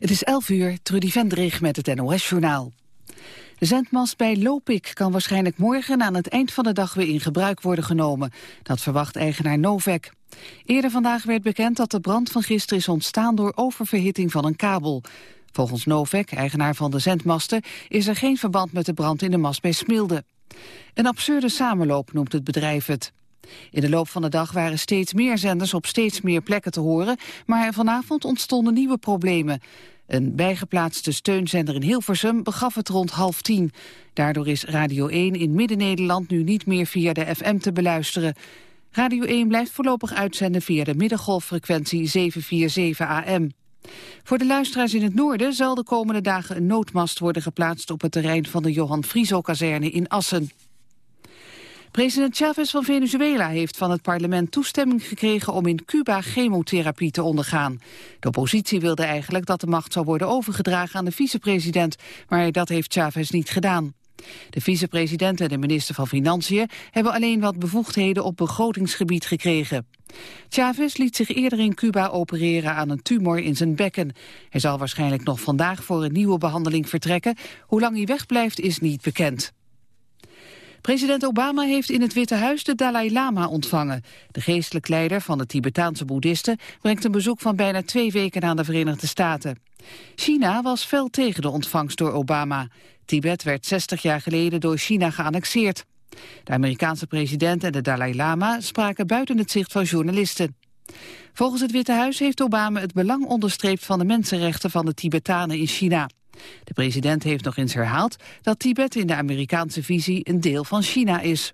Het is 11 uur, Trudy Vendrig met het NOS-journaal. De zendmast bij Lopik kan waarschijnlijk morgen aan het eind van de dag weer in gebruik worden genomen. Dat verwacht eigenaar Novek. Eerder vandaag werd bekend dat de brand van gisteren is ontstaan door oververhitting van een kabel. Volgens Novek, eigenaar van de zendmasten, is er geen verband met de brand in de mast bij Smilde. Een absurde samenloop noemt het bedrijf het. In de loop van de dag waren steeds meer zenders op steeds meer plekken te horen, maar vanavond ontstonden nieuwe problemen. Een bijgeplaatste steunzender in Hilversum begaf het rond half tien. Daardoor is Radio 1 in Midden-Nederland nu niet meer via de FM te beluisteren. Radio 1 blijft voorlopig uitzenden via de middengolffrequentie 747 AM. Voor de luisteraars in het noorden zal de komende dagen een noodmast worden geplaatst op het terrein van de Johan Frieso-kazerne in Assen. President Chavez van Venezuela heeft van het parlement toestemming gekregen om in Cuba chemotherapie te ondergaan. De oppositie wilde eigenlijk dat de macht zou worden overgedragen aan de vicepresident, maar dat heeft Chavez niet gedaan. De vicepresident en de minister van Financiën hebben alleen wat bevoegdheden op begrotingsgebied gekregen. Chavez liet zich eerder in Cuba opereren aan een tumor in zijn bekken. Hij zal waarschijnlijk nog vandaag voor een nieuwe behandeling vertrekken. Hoe lang hij wegblijft is niet bekend. President Obama heeft in het Witte Huis de Dalai Lama ontvangen. De geestelijk leider van de Tibetaanse boeddhisten brengt een bezoek van bijna twee weken aan de Verenigde Staten. China was fel tegen de ontvangst door Obama. Tibet werd 60 jaar geleden door China geannexeerd. De Amerikaanse president en de Dalai Lama spraken buiten het zicht van journalisten. Volgens het Witte Huis heeft Obama het belang onderstreept van de mensenrechten van de Tibetanen in China. De president heeft nog eens herhaald dat Tibet in de Amerikaanse visie een deel van China is.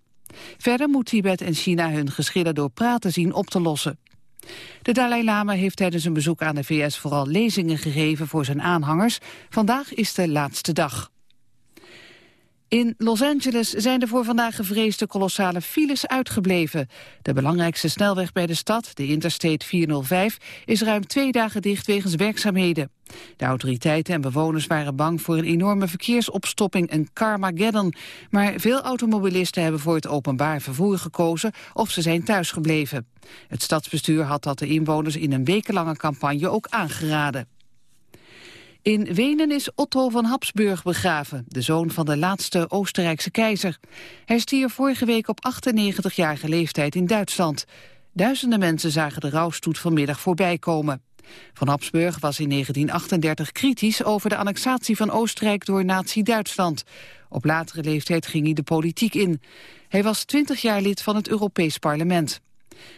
Verder moet Tibet en China hun geschillen door praten zien op te lossen. De Dalai Lama heeft tijdens een bezoek aan de VS vooral lezingen gegeven voor zijn aanhangers. Vandaag is de laatste dag. In Los Angeles zijn de voor vandaag gevreesde kolossale files uitgebleven. De belangrijkste snelweg bij de stad, de Interstate 405, is ruim twee dagen dicht wegens werkzaamheden. De autoriteiten en bewoners waren bang voor een enorme verkeersopstopping, een Carmageddon. Maar veel automobilisten hebben voor het openbaar vervoer gekozen of ze zijn thuisgebleven. Het stadsbestuur had dat de inwoners in een wekenlange campagne ook aangeraden. In Wenen is Otto van Habsburg begraven, de zoon van de laatste Oostenrijkse keizer. Hij stierf vorige week op 98-jarige leeftijd in Duitsland. Duizenden mensen zagen de rouwstoet vanmiddag voorbij komen. Van Habsburg was in 1938 kritisch over de annexatie van Oostenrijk door nazi-Duitsland. Op latere leeftijd ging hij de politiek in. Hij was 20 jaar lid van het Europees Parlement.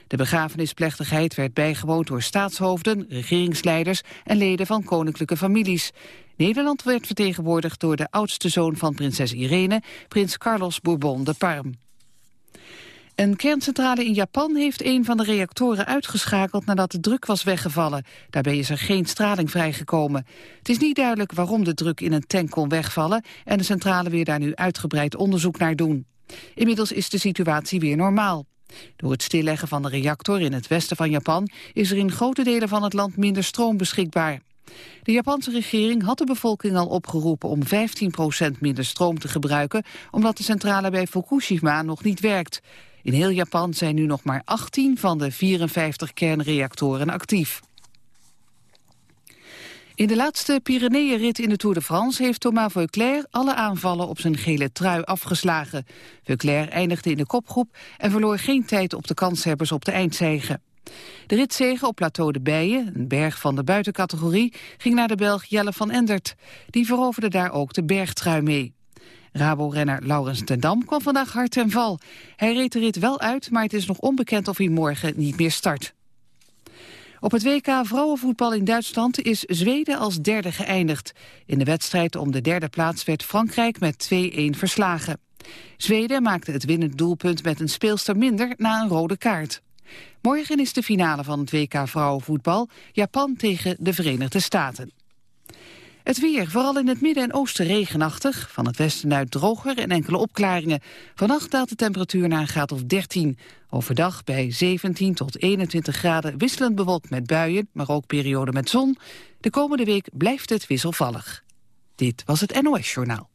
De begrafenisplechtigheid werd bijgewoond door staatshoofden, regeringsleiders en leden van koninklijke families. Nederland werd vertegenwoordigd door de oudste zoon van prinses Irene, prins Carlos Bourbon de Parme. Een kerncentrale in Japan heeft een van de reactoren uitgeschakeld nadat de druk was weggevallen. Daarbij is er geen straling vrijgekomen. Het is niet duidelijk waarom de druk in een tank kon wegvallen en de centrale weer daar nu uitgebreid onderzoek naar doen. Inmiddels is de situatie weer normaal. Door het stilleggen van de reactor in het westen van Japan is er in grote delen van het land minder stroom beschikbaar. De Japanse regering had de bevolking al opgeroepen om 15% minder stroom te gebruiken, omdat de centrale bij Fukushima nog niet werkt. In heel Japan zijn nu nog maar 18 van de 54 kernreactoren actief. In de laatste Pyreneeënrit in de Tour de France heeft Thomas Veuclair alle aanvallen op zijn gele trui afgeslagen. Veuclair eindigde in de kopgroep en verloor geen tijd op de kanshebbers op de eindzege. De ritzege op Plateau de Bijen, een berg van de buitencategorie, ging naar de Belg Jelle van Endert. Die veroverde daar ook de bergtrui mee. Rabo-renner Laurens ten Dam kwam vandaag hard ten val. Hij reed de rit wel uit, maar het is nog onbekend of hij morgen niet meer start. Op het WK vrouwenvoetbal in Duitsland is Zweden als derde geëindigd. In de wedstrijd om de derde plaats werd Frankrijk met 2-1 verslagen. Zweden maakte het winnend doelpunt met een speelster minder na een rode kaart. Morgen is de finale van het WK vrouwenvoetbal, Japan tegen de Verenigde Staten. Het weer, vooral in het midden en oosten regenachtig. Van het westen uit droger en enkele opklaringen. Vannacht daalt de temperatuur naar een graad of 13. Overdag bij 17 tot 21 graden wisselend bewolkt met buien, maar ook perioden met zon. De komende week blijft het wisselvallig. Dit was het NOS Journaal.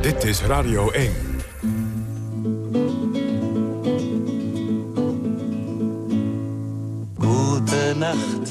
Dit is Radio 1. Nacht,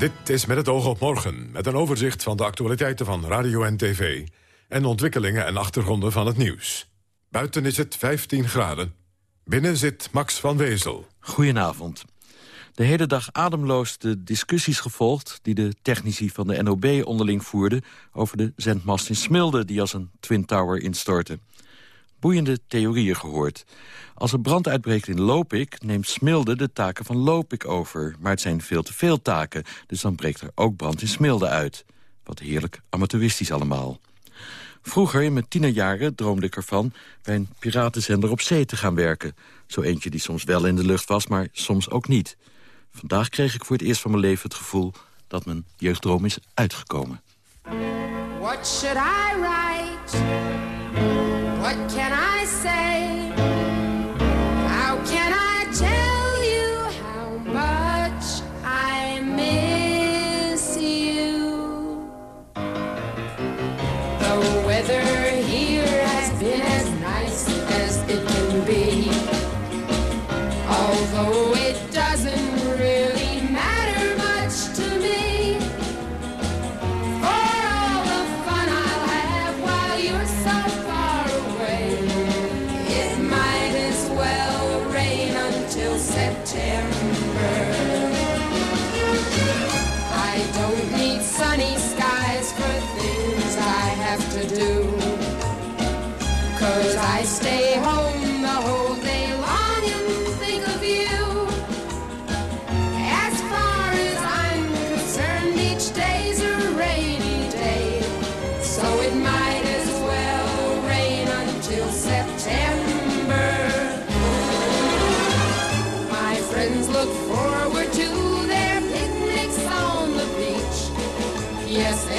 Dit is met het oog op morgen, met een overzicht van de actualiteiten van radio en tv... en ontwikkelingen en achtergronden van het nieuws. Buiten is het 15 graden. Binnen zit Max van Wezel. Goedenavond. De hele dag ademloos de discussies gevolgd... die de technici van de NOB onderling voerden... over de zendmast in Smilde die als een Twin Tower instortte boeiende theorieën gehoord. Als er brand uitbreekt in Lopik, neemt Smilde de taken van Lopik over. Maar het zijn veel te veel taken, dus dan breekt er ook brand in Smilde uit. Wat heerlijk amateuristisch allemaal. Vroeger, in mijn tienerjaren, droomde ik ervan... bij een piratenzender op zee te gaan werken. Zo eentje die soms wel in de lucht was, maar soms ook niet. Vandaag kreeg ik voor het eerst van mijn leven het gevoel... dat mijn jeugddroom is uitgekomen. What can I say? How can I tell look forward to their picnics on the beach. Yes,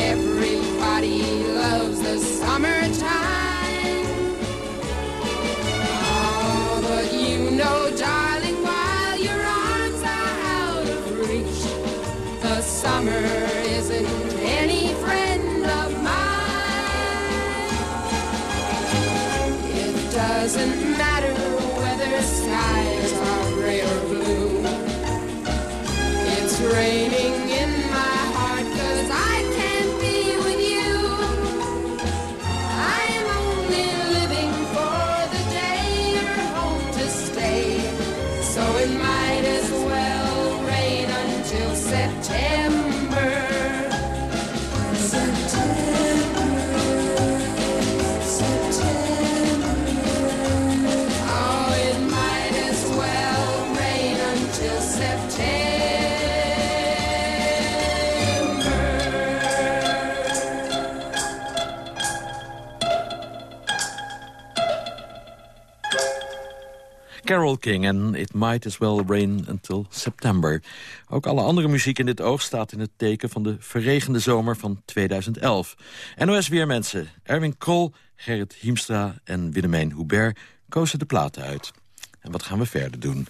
Carol King en It Might As Well Rain Until September. Ook alle andere muziek in dit oog staat in het teken van de verregende zomer van 2011. NOS Weermensen, Erwin Krol, Gerrit Hiemstra en Willemijn Hubert kozen de platen uit. En wat gaan we verder doen?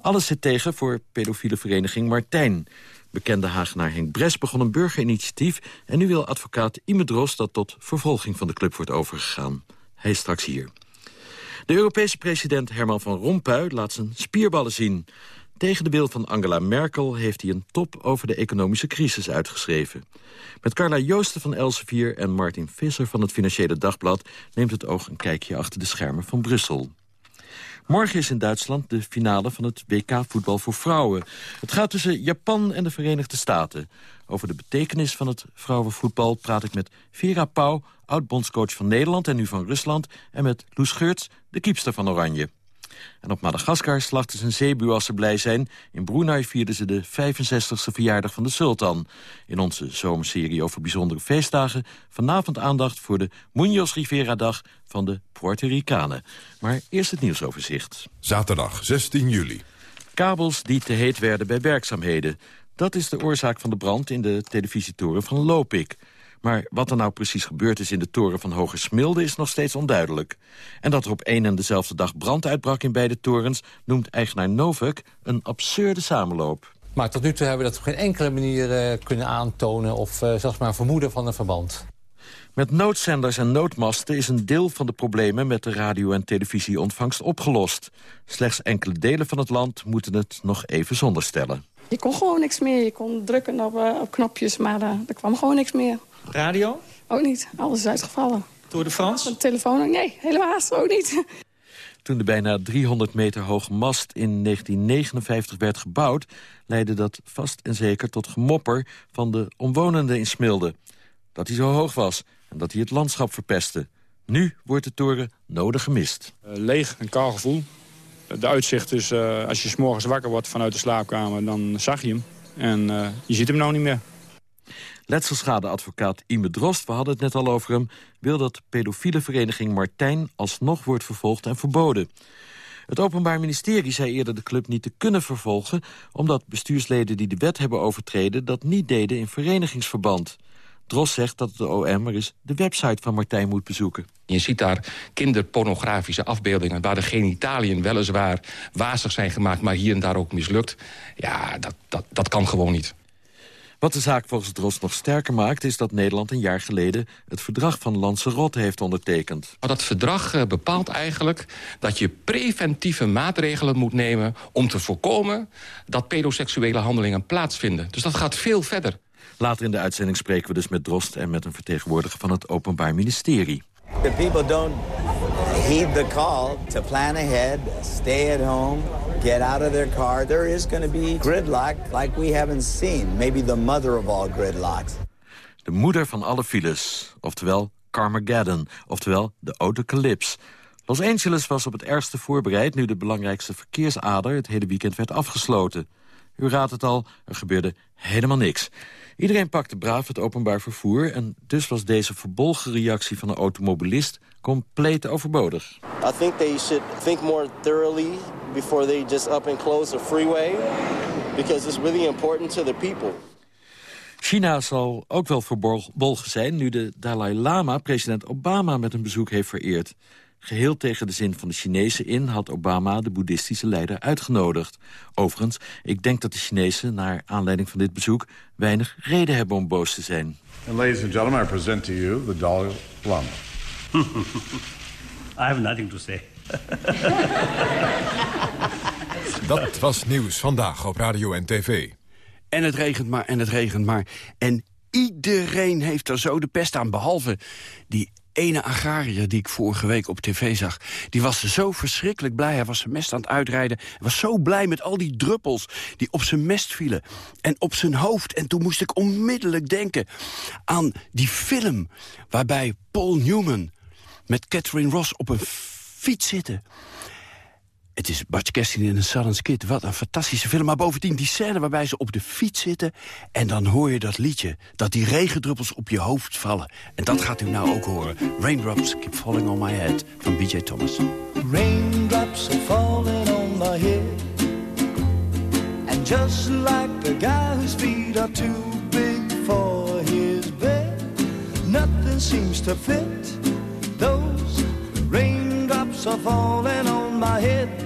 Alles zit tegen voor pedofiele vereniging Martijn. Bekende Hagenaar Henk Bres begon een burgerinitiatief... en nu wil advocaat Ime Dros dat tot vervolging van de club wordt overgegaan. Hij is straks hier. De Europese president Herman van Rompuy laat zijn spierballen zien. Tegen de wil van Angela Merkel heeft hij een top over de economische crisis uitgeschreven. Met Carla Joosten van Elsevier en Martin Visser van het Financiële Dagblad... neemt het oog een kijkje achter de schermen van Brussel. Morgen is in Duitsland de finale van het WK-voetbal voor vrouwen. Het gaat tussen Japan en de Verenigde Staten. Over de betekenis van het vrouwenvoetbal praat ik met Vera Pauw... oud-bondscoach van Nederland en nu van Rusland... en met Loes Geurts, de kiepster van Oranje. En op Madagaskar slachten zijn zeebuur als ze blij zijn. In Brunei vierden ze de 65e verjaardag van de sultan. In onze zomerserie over bijzondere feestdagen... vanavond aandacht voor de Munoz Rivera-dag van de Puerto Ricanen. Maar eerst het nieuwsoverzicht. Zaterdag 16 juli. Kabels die te heet werden bij werkzaamheden. Dat is de oorzaak van de brand in de televisietoren van Lopik. Maar wat er nou precies gebeurd is in de toren van Hoge Smilde is nog steeds onduidelijk. En dat er op één en dezelfde dag brand uitbrak in beide torens... noemt eigenaar Novak een absurde samenloop. Maar tot nu toe hebben we dat op geen enkele manier uh, kunnen aantonen... of uh, zelfs maar vermoeden van een verband. Met noodzenders en noodmasten is een deel van de problemen... met de radio- en televisieontvangst opgelost. Slechts enkele delen van het land moeten het nog even zonder stellen. Je kon gewoon niks meer. Je kon drukken op, uh, op knopjes, maar er kwam gewoon niks meer. Radio? Ook niet. Alles is uitgevallen. Door de Frans? De telefoon? Nee, helemaal ook niet. Toen de bijna 300 meter hoge mast in 1959 werd gebouwd... leidde dat vast en zeker tot gemopper van de omwonenden in Smilde. Dat hij zo hoog was en dat hij het landschap verpestte. Nu wordt de toren nodig gemist. Uh, leeg en kaal gevoel. De uitzicht is, uh, als je s morgens wakker wordt vanuit de slaapkamer... dan zag je hem. En uh, je ziet hem nou niet meer. Letselschadeadvocaat Ime Drost, we hadden het net al over hem... wil dat pedofiele vereniging Martijn alsnog wordt vervolgd en verboden. Het Openbaar Ministerie zei eerder de club niet te kunnen vervolgen... omdat bestuursleden die de wet hebben overtreden... dat niet deden in verenigingsverband. Drost zegt dat de OM maar eens de website van Martijn moet bezoeken. Je ziet daar kinderpornografische afbeeldingen... waar de genitaliën weliswaar wazig zijn gemaakt... maar hier en daar ook mislukt. Ja, dat, dat, dat kan gewoon niet. Wat de zaak volgens Drost nog sterker maakt... is dat Nederland een jaar geleden het verdrag van Lanzarote heeft ondertekend. Dat verdrag bepaalt eigenlijk dat je preventieve maatregelen moet nemen... om te voorkomen dat pedoseksuele handelingen plaatsvinden. Dus dat gaat veel verder. Later in de uitzending spreken we dus met Drost... en met een vertegenwoordiger van het Openbaar Ministerie. The people don't heed the call to plan ahead, stay at home, get out of their car. There is going to be gridlock like we haven't seen. Maybe the mother of all gridlocks. De moeder van alle files, oftewel Carmageddon, oftewel de autocalyps. Los Angeles was op het ergste voorbereid... nu de belangrijkste verkeersader het hele weekend werd afgesloten. U raadt het al, er gebeurde helemaal niks. Iedereen pakte braaf het openbaar vervoer... en dus was deze verbolgen reactie van een automobilist compleet overbodig. I think they should think more thoroughly before they just up and close the freeway because it's really important to the people. China zal ook wel verbolgen zijn nu de Dalai Lama president Obama met een bezoek heeft vereerd. Geheel tegen de zin van de Chinezen in had Obama de boeddhistische leider uitgenodigd. Overigens, ik denk dat de Chinezen, naar aanleiding van dit bezoek... weinig reden hebben om boos te zijn. And ladies and gentlemen, I present to you the Dalai Lama. I have nothing to say. Dat was nieuws vandaag op radio en tv. En het regent maar, en het regent maar. En iedereen heeft er zo de pest aan, behalve die ene agrariër die ik vorige week op tv zag... die was zo verschrikkelijk blij. Hij was zijn mest aan het uitrijden. Hij was zo blij met al die druppels die op zijn mest vielen. En op zijn hoofd. En toen moest ik onmiddellijk denken aan die film... waarbij Paul Newman met Catherine Ross op een fiets zitten... Het is Butch Cassidy in een Southern Kid. Wat een fantastische film. Maar bovendien die scène waarbij ze op de fiets zitten... en dan hoor je dat liedje. Dat die regendruppels op je hoofd vallen. En dat gaat u nou ook horen. Raindrops keep falling on my head van B.J. Thomas. Raindrops falling on my head And just like the guy whose feet are too big for his bed Nothing seems to fit Those raindrops are falling on my head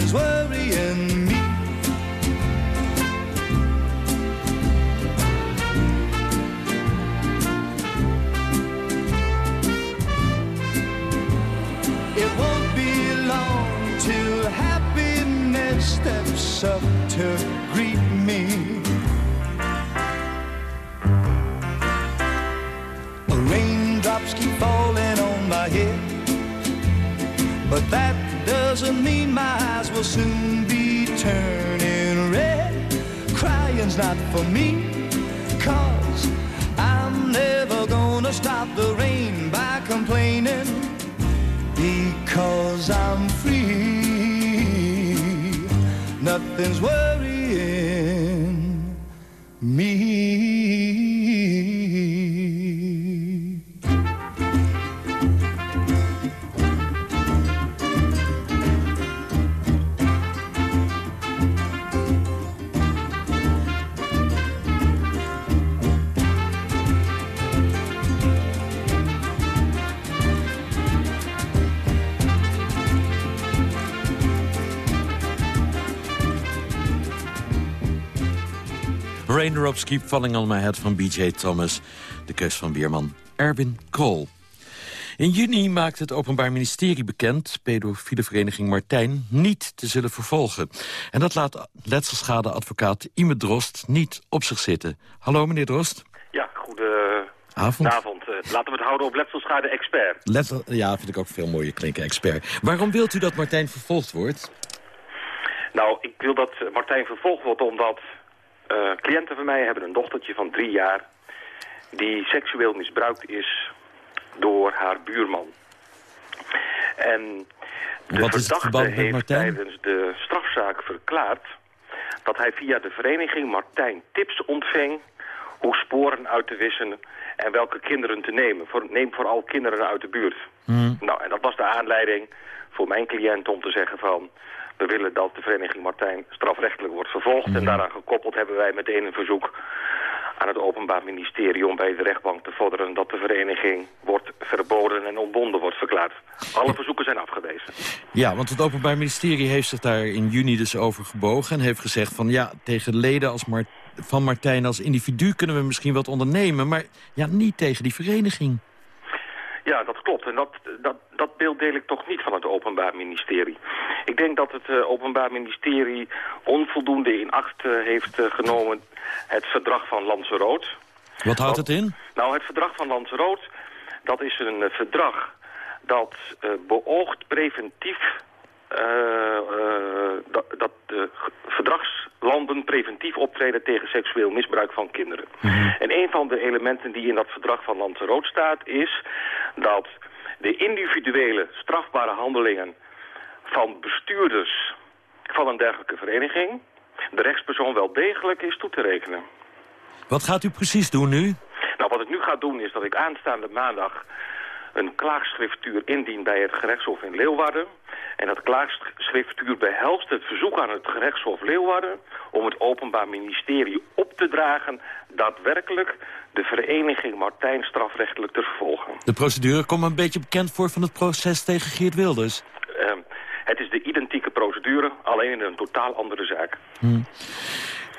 nothing's worrying me. It won't be long till happiness steps up to greet me. Raindrops keep falling on my head, but that doesn't mean my will soon be turning red. Crying's not for me, cause I'm never gonna stop the rain by complaining because I'm free. Nothing's worrying me. Raindrops Keep Falling on My Head van B.J. Thomas. De keus van weerman Erwin Krol. In juni maakt het Openbaar Ministerie bekend... pedofiele vereniging Martijn niet te zullen vervolgen. En dat laat letselschadeadvocaat Ime Drost niet op zich zitten. Hallo, meneer Drost. Ja, goedenavond. Avond. Uh, laten we het houden op letselschade-expert. Letsel, ja, vind ik ook veel mooier klinken, expert. Waarom wilt u dat Martijn vervolgd wordt? Nou, ik wil dat Martijn vervolgd wordt omdat... Uh, cliënten van mij hebben een dochtertje van drie jaar... die seksueel misbruikt is door haar buurman. En de Wat verdachte heeft tijdens de strafzaak verklaard... dat hij via de vereniging Martijn tips ontving... hoe sporen uit te wissen en welke kinderen te nemen. Voor, neem vooral kinderen uit de buurt. Hmm. Nou, en dat was de aanleiding voor mijn cliënt om te zeggen van... we willen dat de vereniging Martijn strafrechtelijk wordt vervolgd. En daaraan gekoppeld hebben wij meteen een verzoek aan het Openbaar Ministerie... om bij de rechtbank te vorderen dat de vereniging wordt verboden en ontbonden wordt verklaard. Alle verzoeken zijn afgewezen. Ja, want het Openbaar Ministerie heeft zich daar in juni dus over gebogen... en heeft gezegd van ja, tegen leden als van Martijn als individu... kunnen we misschien wat ondernemen, maar ja, niet tegen die vereniging. Ja, dat klopt. En dat, dat, dat beeld deel ik toch niet van het Openbaar Ministerie. Ik denk dat het uh, Openbaar Ministerie onvoldoende in acht uh, heeft uh, genomen het verdrag van Lanzarote. Wat houdt het in? Nou, het verdrag van Lanzarote, dat is een verdrag dat beoogt preventief dat, dat de verdragslanden preventief optreden tegen seksueel misbruik van kinderen. Mhm. Mm -hmm. En een van de elementen die in dat verdrag van Lanzarote staat is dat de individuele strafbare handelingen van bestuurders van een dergelijke vereniging de rechtspersoon wel degelijk is toe te rekenen. Wat gaat u precies doen nu? Nou, wat ik nu ga doen is dat ik aanstaande maandag een klaagschriftuur indien bij het gerechtshof in Leeuwarden. En dat klaagschriftuur behelst het verzoek aan het gerechtshof Leeuwarden... om het Openbaar Ministerie op te dragen daadwerkelijk de vereniging Martijn strafrechtelijk te vervolgen. De procedure komt een beetje bekend voor van het proces tegen Geert Wilders. Uh, het is de identieke procedure, alleen in een totaal andere zaak. Hmm.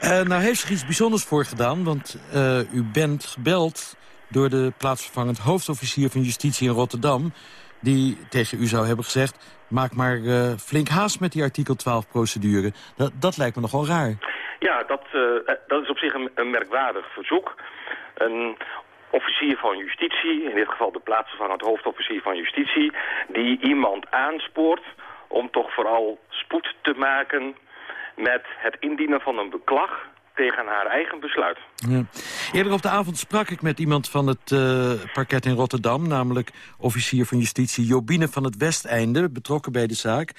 Uh, nou heeft zich iets bijzonders voor gedaan, want uh, u bent gebeld door de plaatsvervangend hoofdofficier van Justitie in Rotterdam... die tegen u zou hebben gezegd... maak maar uh, flink haast met die artikel 12-procedure. Dat, dat lijkt me nogal raar. Ja, dat, uh, dat is op zich een, een merkwaardig verzoek. Een officier van justitie, in dit geval de plaatsvervangend hoofdofficier van justitie... die iemand aanspoort om toch vooral spoed te maken met het indienen van een beklag tegen haar eigen besluit. Ja. Eerder op de avond sprak ik met iemand van het uh, parket in Rotterdam... namelijk officier van justitie Jobine van het Westeinde... betrokken bij de zaak.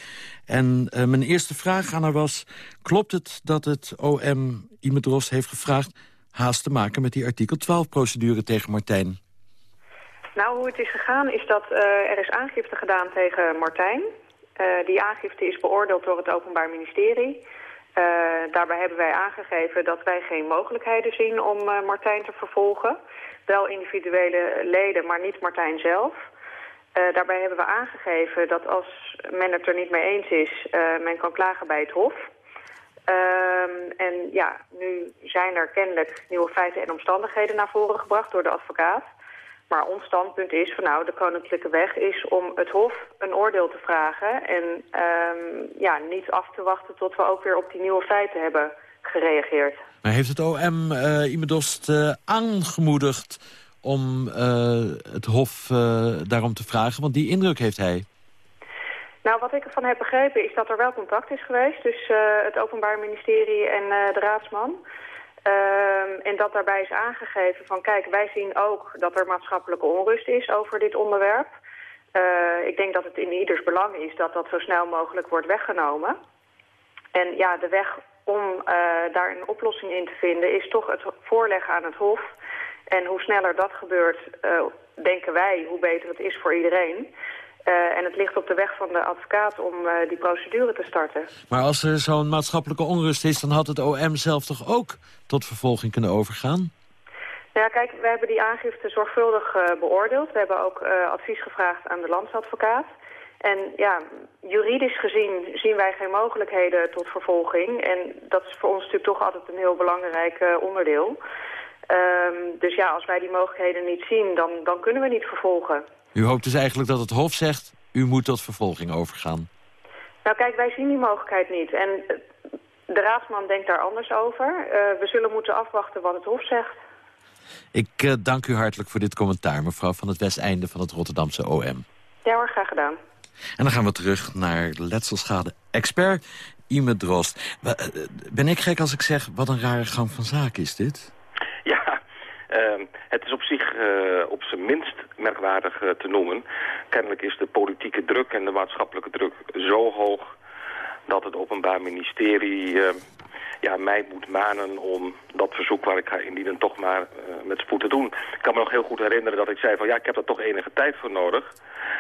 En uh, mijn eerste vraag aan haar was... klopt het dat het OM Imedros heeft gevraagd... haast te maken met die artikel 12-procedure tegen Martijn? Nou, hoe het is gegaan is dat uh, er is aangifte gedaan tegen Martijn. Uh, die aangifte is beoordeeld door het Openbaar Ministerie. Uh, daarbij hebben wij aangegeven dat wij geen mogelijkheden zien om Martijn te vervolgen. Wel individuele leden, maar niet Martijn zelf. daarbij hebben we aangegeven dat als men het er niet mee eens is, men kan klagen bij het Hof. Ehm, en ja, nu zijn er kennelijk nieuwe feiten en omstandigheden naar voren gebracht door de advocaat. Maar ons standpunt is van nou, de koninklijke weg is om het Hof een oordeel te vragen... en um, ja, niet af te wachten tot we ook weer op die nieuwe feiten hebben gereageerd. Maar heeft het OM uh, eh, Imedost uh, aangemoedigd om uh, het Hof daarom te vragen? Want die indruk heeft hij. Nou, wat ik ervan heb begrepen is dat er wel contact is geweest... tussen het Openbaar Ministerie en de raadsman... Um, en dat daarbij is aangegeven van kijk, wij zien ook dat er maatschappelijke onrust is over dit onderwerp. Uh, ik denk dat het in ieders belang is dat dat zo snel mogelijk wordt weggenomen. En ja, de weg om uh, daar een oplossing in te vinden is toch het voorleggen aan het Hof. En hoe sneller dat gebeurt, uh, denken wij, hoe beter het is voor iedereen. Uh, en het ligt op de weg van de advocaat om uh, die procedure te starten. Maar als er zo'n maatschappelijke onrust is... dan had het OM zelf toch ook tot vervolging kunnen overgaan? Nou ja, kijk, we hebben die aangifte zorgvuldig uh, beoordeeld. We hebben ook advies gevraagd aan de landsadvocaat. En ja, juridisch gezien zien wij geen mogelijkheden tot vervolging. En dat is voor ons natuurlijk toch altijd een heel belangrijk onderdeel. Um, dus ja, als wij die mogelijkheden niet zien, dan, dan kunnen we niet vervolgen. U hoopt dus eigenlijk dat het Hof zegt... u moet tot vervolging overgaan. Nou kijk, wij zien die mogelijkheid niet. En eh, de raadsman denkt daar anders over. Uh, we zullen moeten afwachten wat het Hof zegt. Ik uh, dank u hartelijk voor dit commentaar, mevrouw van het Westeinde van het Rotterdamse OM. Ja hoor, graag gedaan. En dan gaan we terug naar letselschade-expert Ime Drost. Ben ik gek als ik zeg, wat een rare gang van zaken is dit? Uh, het is op zich uh, op zijn minst merkwaardig uh, te noemen. Kennelijk is de politieke druk en de maatschappelijke druk zo hoog... dat het Openbaar Ministerie uh, ja, mij moet manen om dat verzoek waar ik ga indienen toch maar met spoed te doen. Ik kan me nog heel goed herinneren dat ik zei van ja, ik heb daar toch enige tijd voor nodig.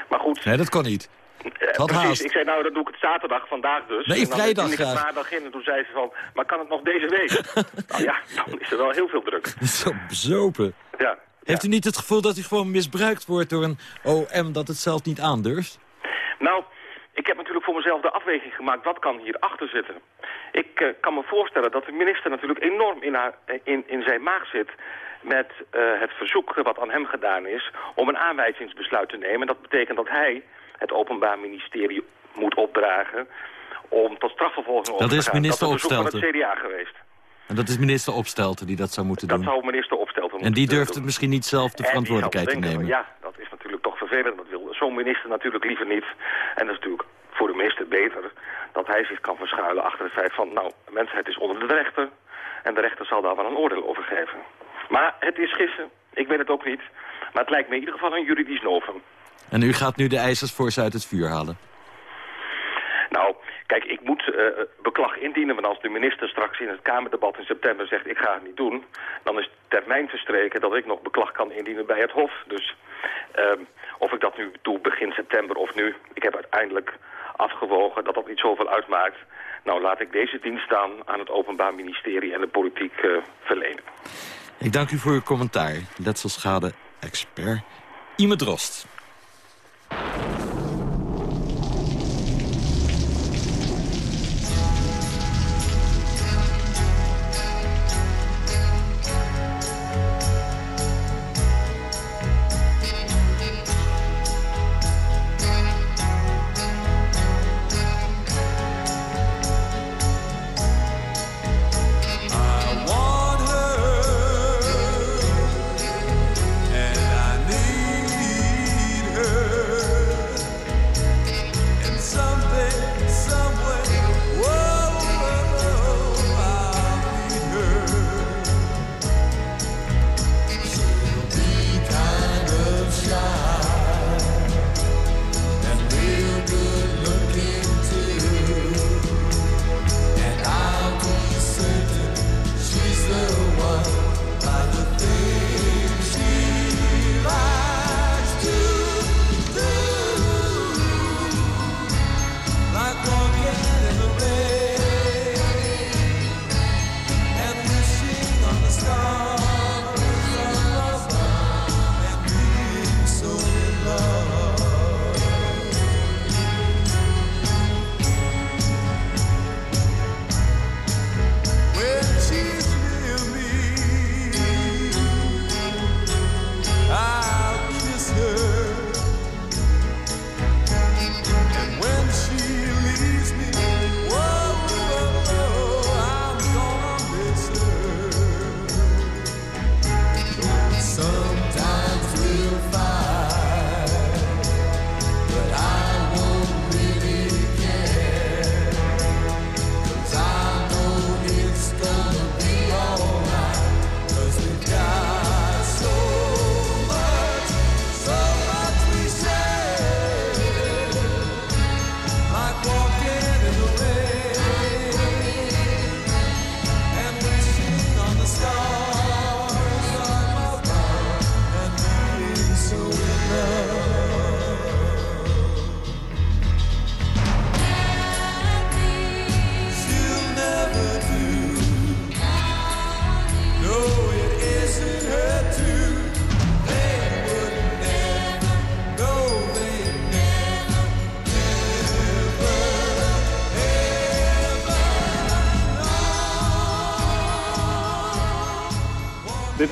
Maar goed... Nee, dat kon niet. Uh, precies, ik zei nou, dan doe ik het zaterdag, vandaag dus. Nee, en dan vrijdag ik het maandag in en toen zei ze van, maar kan het nog deze week? nou ja, dan is er wel heel veel druk. Zo bezopen. Ja. Heeft u niet het gevoel dat u gewoon misbruikt wordt door een OM dat het zelf niet aandurft? Nou, ik heb natuurlijk voor mezelf de afweging gemaakt, wat kan hierachter zitten? Ik uh, kan me voorstellen dat de minister natuurlijk enorm in, haar, in, in zijn maag zit met uh, het verzoek wat aan hem gedaan is om een aanwijzingsbesluit te nemen. Dat betekent dat hij het Openbaar Ministerie moet opdragen om tot strafvervolging over te gaan. Dat is minister Opstelten. Dat is van het CDA geweest. En dat is minister Opstelten die dat zou moeten dat doen? Dat zou minister Opstelten moeten En die durft het misschien niet zelf de verantwoordelijkheid te nemen? Ja, dat is natuurlijk toch vervelend. Dat wil zo'n minister natuurlijk liever niet. En dat is natuurlijk voor de minister beter dat hij zich kan verschuilen achter het feit van... nou, de mensheid is onder de rechter en de rechter zal daar wel een oordeel over geven. Maar het is gissen, ik weet het ook niet. Maar het lijkt me in ieder geval een juridisch novum. En u gaat nu de ijzers voor ze uit het vuur halen? Nou, kijk, ik moet uh, beklag indienen, want als de minister straks in het Kamerdebat in september zegt ik ga het niet doen, dan is termijn verstreken dat ik nog beklag kan indienen bij het Hof. Dus uh, of ik dat nu doe begin september of nu, ik heb uiteindelijk afgewogen dat dat niet zoveel uitmaakt. Nou, laat ik deze dienst staan aan het Openbaar Ministerie en de politiek uh, verlenen. Ik dank u voor uw commentaar. Letselschade-expert Ime Drost.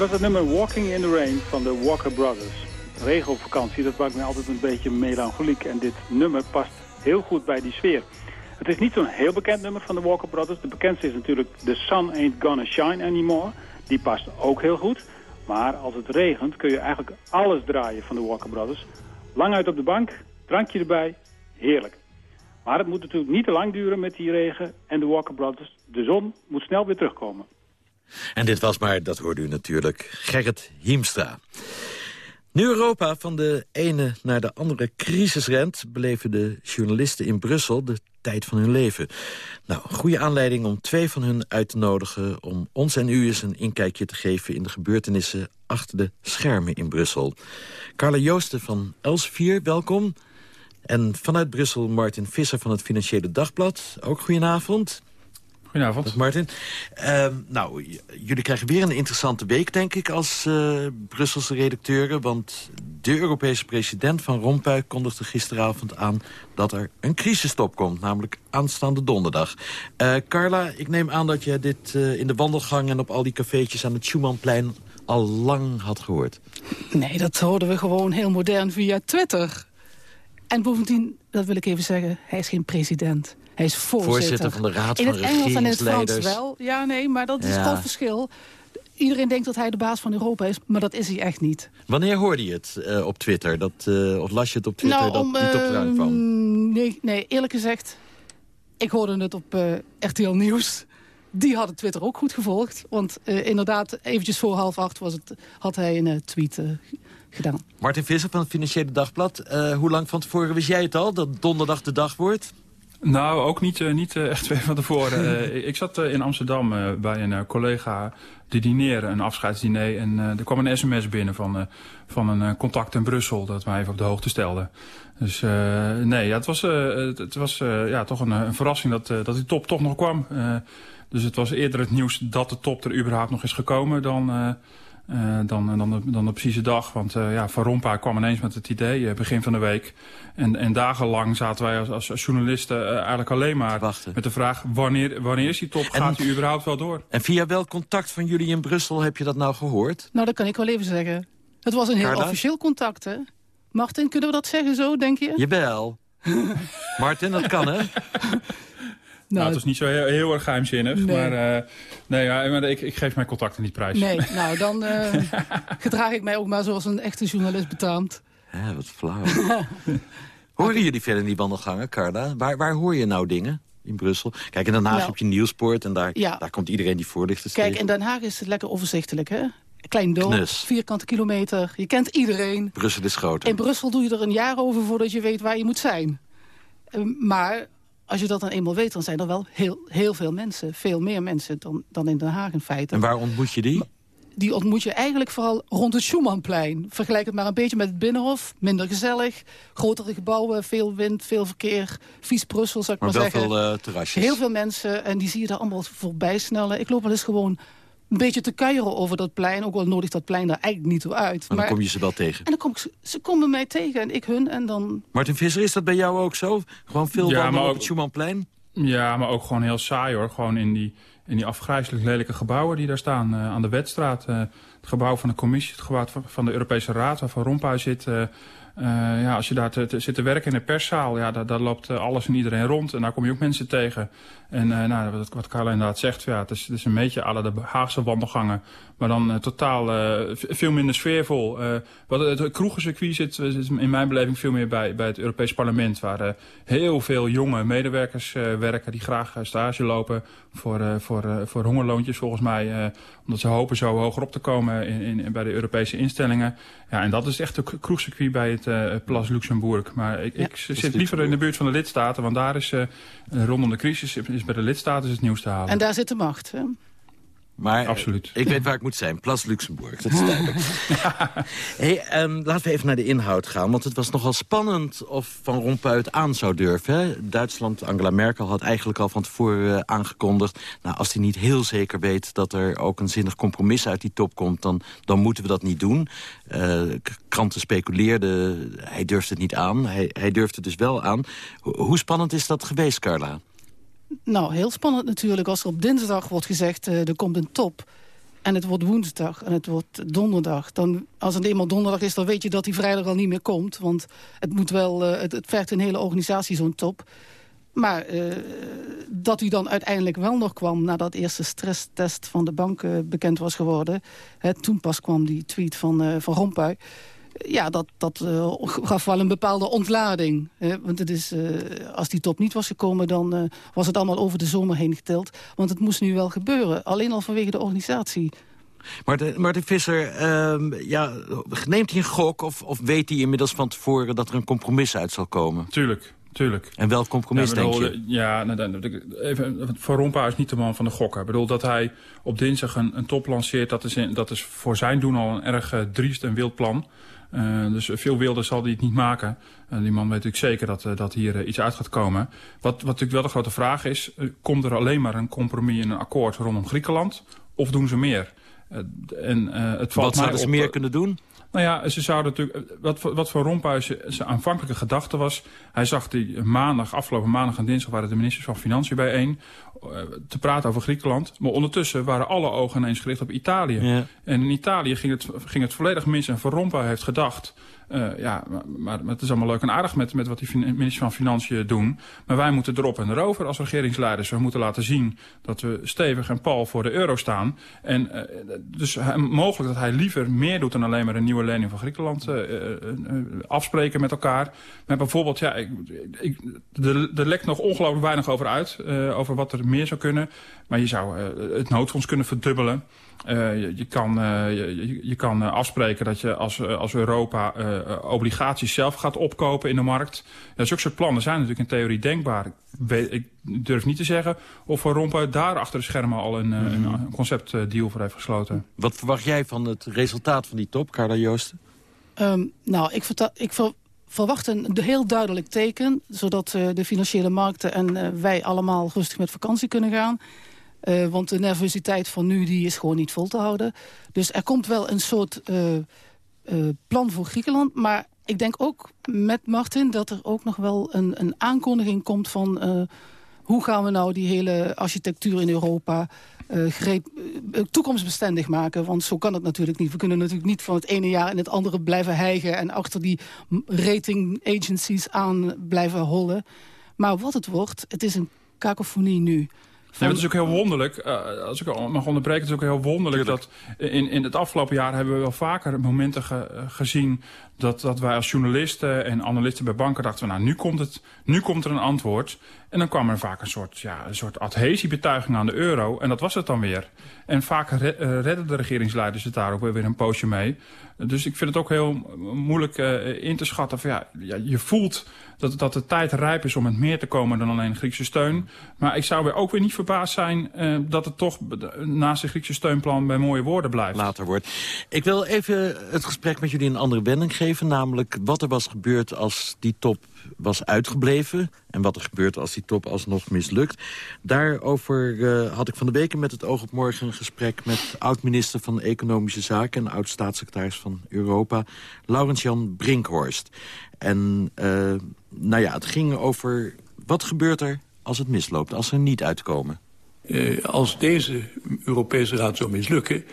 Was het nummer Walking in the Rain van de Walker Brothers. Regen op vakantie, dat maakt me altijd een beetje melancholiek. En dit nummer past heel goed bij die sfeer. Het is niet zo'n heel bekend nummer van de Walker Brothers. De bekendste is natuurlijk The Sun Ain't Gonna Shine Anymore. Die past ook heel goed. Maar als het regent kun je eigenlijk alles draaien van de Walker Brothers. Lang uit op de bank, drankje erbij, heerlijk. Maar het moet natuurlijk niet te lang duren met die regen en de Walker Brothers. De zon moet snel weer terugkomen. En dit was maar, dat hoorde u natuurlijk, Gerrit Hiemstra. Nu Europa van de ene naar de andere crisis rent... beleven de journalisten in Brussel de tijd van hun leven. Nou, goede aanleiding om twee van hun uit te nodigen... om ons en u eens een inkijkje te geven in de gebeurtenissen... achter de schermen in Brussel. Carla Joosten van Elsevier, welkom. En vanuit Brussel Martin Visser van het Financiële Dagblad. Ook goedenavond. Goedenavond. Martin. Ehm, nou, jullie krijgen weer een interessante week, denk ik, als uh, Brusselse redacteuren. Want de Europese president Van Rompuy kondigde gisteravond aan... dat er een crisisstop komt, namelijk aanstaande donderdag. Uh, Carla, ik neem aan dat je dit uh, in de wandelgang... en op al die cafeetjes aan het Schumannplein al lang had gehoord. Nee, dat hoorden we gewoon heel modern via Twitter. En bovendien, dat wil ik even zeggen, hij is geen president. Hij is voorzitter. voorzitter van de Raad in van het Engels en in het Frans regeringsleiders. wel. Ja, nee, maar dat is Ja. groot verschil. Iedereen denkt dat hij de baas van Europa is, maar dat is hij echt niet. Wanneer hoorde je het eh, op Twitter? Dat, eh, of las je het op Twitter nou, dat om, die top eraan eh, kwam? Nee, nee, eerlijk gezegd, ik hoorde het op RTL Nieuws. Die hadden Twitter ook goed gevolgd. Want inderdaad, eventjes voor half acht was het, had hij een tweet gedaan. Martin Visser van het Financiële Dagblad. hoe lang van tevoren wist jij het al, dat donderdag de dag wordt? Nou, ook niet, eh, niet eh, echt twee van tevoren. Eh, ik- zat in Amsterdam bij een collega te dineren, een afscheidsdiner. En er kwam een sms binnen van, van een contact in Brussel dat mij even op de hoogte stelde. Dus nee, ja, het was, het, het was ja, toch een, een verrassing dat, dat die top toch nog kwam. Dus het was eerder het nieuws dat de top er überhaupt nog is gekomen dan... eh, eh, dan, dan, de, dan de precieze dag. Want eh, ja, Van Rompuy kwam ineens met het idee, begin van de week. En, en dagenlang zaten wij als, als, als journalisten eigenlijk alleen maar met de vraag... wanneer, wanneer is die top? Gaat die überhaupt wel door? En via welk contact van jullie in Brussel heb je dat nou gehoord? Nou, dat kan ik wel even zeggen. Het was een heel Carla? officieel contact, hè? Martin, kunnen we dat zeggen zo, denk je? Jawel. Martin, dat kan, hè? Nou, het was niet zo heel, heel erg geheimzinnig. Nee. Maar, eh, nee, ja, maar ik, ik geef mijn contacten niet prijs. Nee, nou, dan eh, gedraag ik mij ook maar zoals een echte journalist betaamt. Hè, wat flauw. Horen jullie verder in die wandelgangen, Carla? Waar, waar hoor je nou dingen in Brussel? Kijk, in Den Haag Nou. heb je Nieuwspoort en daar, Ja. daar komt iedereen die voorlichters Kijk, tegen. in Den Haag is het lekker overzichtelijk, hè? Klein dorp, Knus. vierkante kilometer. Je kent iedereen. Brussel is groter. In Brussel doe je er een jaar over voordat je weet waar je moet zijn. Eh, maar als je dat dan eenmaal weet, dan zijn er wel heel, heel veel mensen. Veel meer mensen dan, dan in Den Haag in feite. En waar ontmoet je die? Die ontmoet je eigenlijk vooral rond het Schumannplein. Vergelijk het maar een beetje met het Binnenhof. Minder gezellig, grotere gebouwen, veel wind, veel verkeer. Vies Brussel, zou ik Maar maar, wel zeggen. veel eh, terrasjes. Heel veel mensen en die zie je daar allemaal voorbij snellen. Ik loop wel eens gewoon een beetje te kuieren over dat plein. Ook al nodigt dat plein daar eigenlijk niet toe uit. Maar dan kom je ze wel tegen. En dan kom ik, ze- ze komen mij tegen en ik hun en dan... Martin Visser, is dat bij jou ook zo? Gewoon veel Ja, op het Schumannplein? Ja, maar ook gewoon heel saai hoor. Gewoon in die, in die afgrijzelijk lelijke gebouwen die daar staan. eh, aan de Wetstraat, eh, het gebouw van de commissie, het gebouw van, van de Europese Raad, waar Van Rompuy zit. eh, eh, ja, als je daar te, zit te werken in de perszaal, ja, daar, daar loopt eh, alles en iedereen rond. En daar kom je ook mensen tegen. En eh, nou, wat, wat Carla inderdaad zegt, ja, het, is, het is een beetje la de Haagse wandelgangen. Maar dan totaal veel minder sfeervol. Wat het, kroegencircuit zit, zit in mijn beleving veel meer bij, bij het Europees Parlement. Waar heel veel jonge medewerkers werken die graag stage lopen voor, voor, voor hongerloontjes volgens mij. Omdat ze hopen zo hoger op te komen in, in, bij de Europese instellingen. Ja, en dat is echt een kroegcircuit bij het eh Plas Luxemburg. Maar ik, ik zit liever in de buurt van de lidstaten. Want daar is eh, rondom de crisis is bij de lidstaten is het nieuws te halen. En daar zit de macht. Hè? Maar Absoluut. ik weet waar ik moet zijn. Plas Luxemburg, dat is duidelijk. hey, ehm, laten we even naar de inhoud gaan. Want het was nogal spannend of Van Rompuy het aan zou durven. Hè? Duitsland, Angela Merkel had eigenlijk al van tevoren eh, aangekondigd... nou, als hij niet heel zeker weet dat er ook een zinnig compromis uit die top komt... dan, dan moeten we dat niet doen. Eh, kranten speculeerden, hij durft het niet aan. Hij, hij durft het dus wel aan. Ho- hoe spannend is dat geweest, Carla? Nou, heel spannend natuurlijk als er op dinsdag wordt gezegd... eh, er komt een top. en het wordt woensdag en het wordt donderdag... dan als het eenmaal donderdag is, dan weet je dat die vrijdag al niet meer komt. Want het, moet wel, uh, het, vergt een hele organisatie, zo'n top. Maar uh, dat hij dan uiteindelijk wel nog kwam... nadat eerste stresstest van de bank uh, bekend was geworden... Hè, toen pas kwam die tweet van, uh, van Rompuy... Ja, dat, dat gaf wel een bepaalde ontlading. Hè? Want het is, als die top niet was gekomen... dan was het allemaal over de zomer heen getild. Want het moest nu wel gebeuren. Alleen al vanwege de organisatie. Martin, Martin Visser, uh, ja, neemt hij een gok of, of weet hij inmiddels van tevoren... dat er een compromis uit zal komen? Tuurlijk. Tuurlijk. En welk compromis, ja, bedoel, denk je? Ja, nou, even, Van Rompuy is niet de man van de gokken. Ik bedoel, dat hij op dinsdag een, een top lanceert... Dat is, in, dat is voor zijn doen al een erg uh, driest en wild plan. Uh, dus veel wilder zal hij het niet maken. Uh, die man weet natuurlijk zeker dat, uh, dat hier iets uit gaat komen. Wat, wat natuurlijk wel de grote vraag is... komt er alleen maar een compromis en een akkoord rondom Griekenland? Of doen ze meer? en, het valt wat zouden ze meer kunnen doen? Nou ja, ze zouden natuurlijk. Wat, wat voor Rompuy zijn aanvankelijke gedachte was. Hij zag die maandag, afgelopen maandag en dinsdag waren de ministers van Financiën bijeen. te praten over Griekenland. Maar ondertussen waren alle ogen ineens gericht op Italië. Ja. En in Italië ging het, ging het volledig mis. En Van Rompuy heeft gedacht. Uh, ja, maar, maar, het is allemaal leuk en aardig met, met wat die ministers van Financiën doen. Maar wij moeten erop en erover als regeringsleiders. We moeten laten zien dat we stevig en pal voor de euro staan. En uh, dus mogelijk dat hij liever meer doet dan alleen maar een nieuwe lening van Griekenland uh, afspreken met elkaar. Maar bijvoorbeeld, ja, ik, er lekt nog ongelooflijk weinig over uit. over wat er meer zou kunnen. Maar je zou het noodfonds kunnen verdubbelen. Uh, je, je, kan, uh, je, je, kan uh, afspreken dat je als, als Europa obligaties zelf gaat opkopen in de markt. Ja, zulke soort plannen zijn natuurlijk in theorie denkbaar. Ik, weet, ik durf niet te zeggen of Van Rompuy daar achter de schermen al een, mm -hmm. een conceptdeal voor heeft gesloten. Wat verwacht jij van het resultaat van die top, Carla Joosten? Um, nou, ik, ik ver, verwacht een heel duidelijk teken... zodat de financiële markten en wij allemaal rustig met vakantie kunnen gaan... Uh, want de nervositeit van nu die is gewoon niet vol te houden. Dus er komt wel een soort uh, uh, plan voor Griekenland. Maar ik denk ook met Martin dat er ook nog wel een, een aankondiging komt van... hoe gaan we nou die hele architectuur in Europa toekomstbestendig maken? Want zo kan het natuurlijk niet. We kunnen natuurlijk niet van het ene jaar in het andere blijven hijgen... en achter die rating agencies aan blijven hollen. Maar wat het wordt, het is een kakofonie nu... Ja, het is ook heel wonderlijk, uh, als ik mag onderbreken, het is ook heel wonderlijk Tuurlijk. dat in, in het afgelopen jaar hebben we wel vaker momenten ge, gezien dat, dat wij als journalisten en analisten bij banken dachten, nou nu komt, het, nu komt er een antwoord. En dan kwam er vaak een soort, ja, een soort adhesiebetuiging aan de euro en dat was het dan weer. En vaak redden de regeringsleiders het daar ook weer een poosje mee. Dus ik vind het ook heel moeilijk uh, in te schatten. Van, ja, je voelt dat, dat de tijd rijp is om met meer te komen dan alleen Griekse steun. Maar ik zou weer ook weer niet verbaasd zijn uh, dat het toch naast de Griekse steunplan bij mooie woorden blijft. Later wordt. Ik wil even het gesprek met jullie een andere wending geven. Namelijk wat er was gebeurd als die top was uitgebleven. En wat er gebeurt als die top alsnog mislukt. Daarover uh, had ik van de weken met het oog op morgen een gesprek... met oud-minister van Economische Zaken... en oud-staatssecretaris van Europa, Laurens-Jan Brinkhorst. En uh, nou ja, het ging over wat gebeurt er als het misloopt, als ze niet uitkomen. Uh, als deze Europese Raad zou mislukken...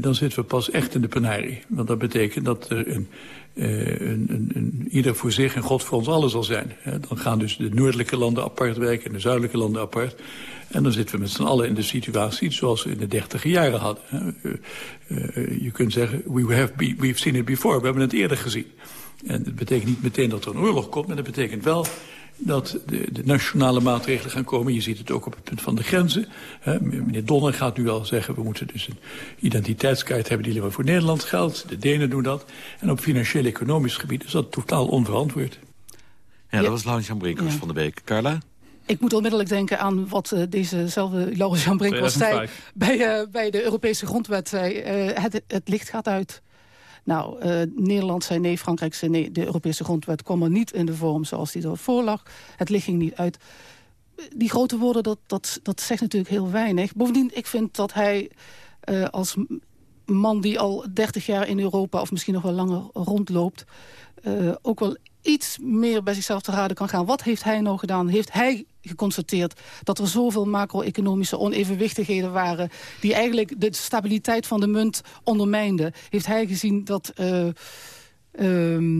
Dan zitten we pas echt in de penarie. Want dat betekent dat er een, een, een, ieder voor zich en God voor ons allen zal zijn. Dan gaan dus de noordelijke landen apart werken en de zuidelijke landen apart. En dan zitten we met z'n allen in de situatie zoals we in de dertiger jaren hadden. Uh, uh, je kunt zeggen, we have we've seen it before. We hebben het eerder gezien. En dat betekent niet meteen dat er een oorlog komt, maar dat betekent wel dat de, de, nationale maatregelen gaan komen. Je ziet het ook op het punt van de grenzen. He, meneer Donner gaat nu al zeggen... we moeten dus een identiteitskaart hebben die alleen maar voor Nederland geldt. De Denen doen dat. En op financieel-economisch gebied is dat totaal onverantwoord. Ja, dat was Laurens-Jan Brinkers ja. van de Week. Carla? Ik moet onmiddellijk denken aan wat uh, dezezelfde Laurens-Jan Brinkers zei... Bij, uh, bij de Europese grondwet zei, uh, het, het licht gaat uit... Nou, uh, Nederland zei nee, Frankrijk zei nee. De Europese grondwet kwam er niet in de vorm zoals die ervoor lag. Het licht ging niet uit. Die grote woorden, dat, dat, dat zegt natuurlijk heel weinig. Bovendien, ik vind dat hij uh, als man die al 30 jaar in Europa... of misschien nog wel langer rondloopt... Uh, ook wel iets meer bij zichzelf te raden kan gaan. Wat heeft hij nou gedaan? Heeft hij geconstateerd dat er zoveel macro-economische onevenwichtigheden waren... die eigenlijk de stabiliteit van de munt ondermijnden. Heeft hij gezien dat uh, uh,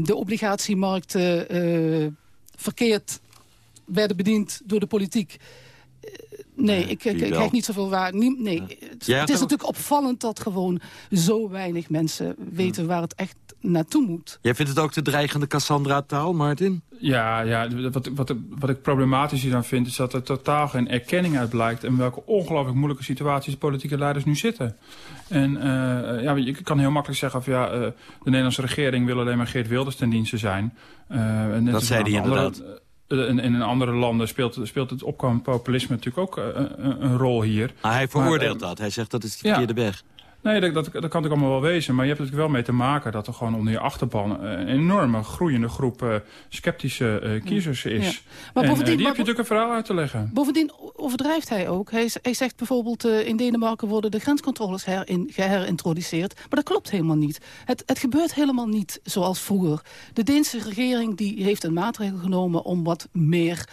de obligatiemarkten uh, verkeerd werden bediend door de politiek... Nee, ik, ik, ik krijg niet zoveel waar. nee, het, het, is natuurlijk opvallend dat gewoon zo weinig mensen weten waar het echt naartoe moet. Jij vindt het ook de dreigende Cassandra-taal, Martin? Ja, ja wat, wat, wat ik problematisch hieraan vind... is dat er totaal geen erkenning uit blijkt... in welke ongelooflijk moeilijke situaties politieke leiders nu zitten. En uh, ja, je kan heel makkelijk zeggen... Of, ja, uh, de Nederlandse regering wil alleen maar Geert Wilders ten dienste zijn. Uh, dat zei hij inderdaad. In, in andere landen speelt, speelt het opkomend populisme natuurlijk ook een, een, rol hier. Maar hij veroordeelt maar, dat. Hij zegt dat is de verkeerde ja. weg. Nee, dat, dat, dat kan natuurlijk allemaal wel wezen. Maar je hebt er wel mee te maken dat er gewoon onder je achterban... een enorme groeiende groep uh, sceptische uh, kiezers is. Ja. Maar en, die heb je natuurlijk een verhaal uit te leggen. Bovendien overdrijft hij ook. Hij, hij zegt bijvoorbeeld in Denemarken worden de grenscontroles herin, geherintroduceerd. Maar dat klopt helemaal niet. Het, het gebeurt helemaal niet zoals vroeger. De Deense regering die heeft een maatregel genomen om wat meer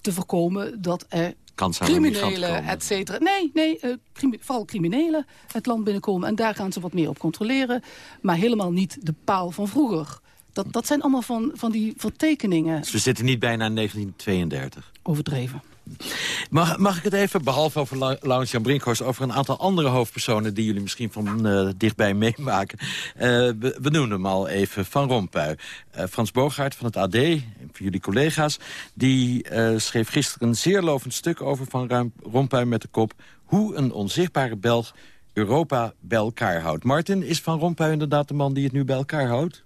te voorkomen dat er criminelen, et cetera. Nee, nee uh, crimi vooral criminelen het land binnenkomen. En daar gaan ze wat meer op controleren. Maar helemaal niet de paal van vroeger. Dat, dat zijn allemaal van, van die vertekeningen. Dus we zitten niet bijna in 1932? Overdreven. Mag, mag ik het even, behalve over Laurens Jan Brinkhorst... over een aantal andere hoofdpersonen die jullie misschien van uh, dichtbij meemaken. Uh, we, noemen hem al even Van Rompuy. Uh, Frans Bogaert van het AD, voor jullie collega's... die schreef gisteren een zeer lovend stuk over Van Rompuy met de kop... hoe een onzichtbare Belg Europa bij elkaar houdt. Martin, is Van Rompuy inderdaad de man die het nu bij elkaar houdt?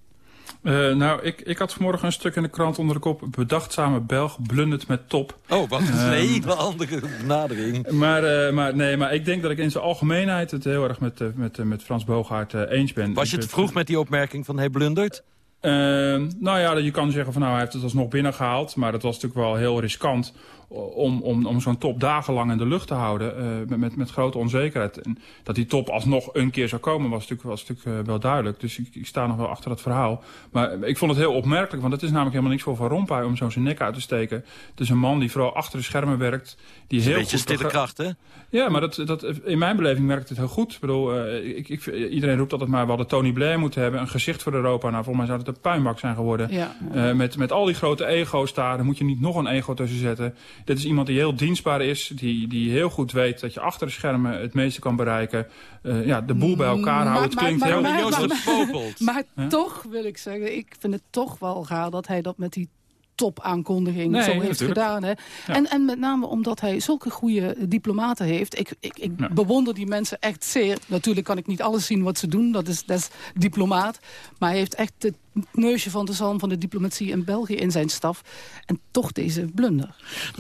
Uh, nou, ik, ik had vanmorgen een stuk in de krant onder de kop... bedachtzame Belg blundert met top. Oh, wat een uh, hele andere benadering. Maar, uh, maar, nee, maar ik denk dat ik in zijn algemeenheid... het heel erg met, met, met Frans Bogaert eens ben. Was je te vroeg met die opmerking van hij blundert? nou ja, je kan zeggen van nou, hij heeft het alsnog binnengehaald. Maar dat was natuurlijk wel heel riskant om, om, om zo'n top dagenlang in de lucht te houden uh, met, met, met, grote onzekerheid. En dat die top alsnog een keer zou komen was natuurlijk, was natuurlijk uh, wel duidelijk. Dus ik, ik, sta nog wel achter dat verhaal. Maar ik vond het heel opmerkelijk, want het is namelijk helemaal niks voor Van Rompuy om zo zijn nek uit te steken. Het is een man die vooral achter de schermen werkt. Die heel een beetje stille kracht, hè? Ja, maar dat, dat, in mijn beleving werkt het heel goed. Ik bedoel, uh, ik, ik, iedereen roept altijd maar, we hadden Tony Blair moeten hebben. Een gezicht voor Europa. Nou, volgens mij zou het een puinbak zijn geworden. Ja. met, met al die grote ego's daar, dan moet je niet nog een ego tussen zetten. Dit is iemand die heel dienstbaar is. Die, die heel goed weet dat je achter de schermen het meeste kan bereiken. Uh, ja, de boel bij elkaar houden. Het klinkt heel maar, maar, maar, maar toch wil ik zeggen, ik vind het toch wel raar dat hij dat met die topaankondiging nee, zo heeft natuurlijk. gedaan. Hè? Ja. En, en met name omdat hij zulke goede diplomaten heeft. Ik, ik, ik ja. bewonder die mensen echt zeer. Natuurlijk kan ik niet alles zien wat ze doen. Dat is, dat is diplomaat. Maar hij heeft echt het neusje van de zalm van de diplomatie in België in zijn staf. En toch deze blunder.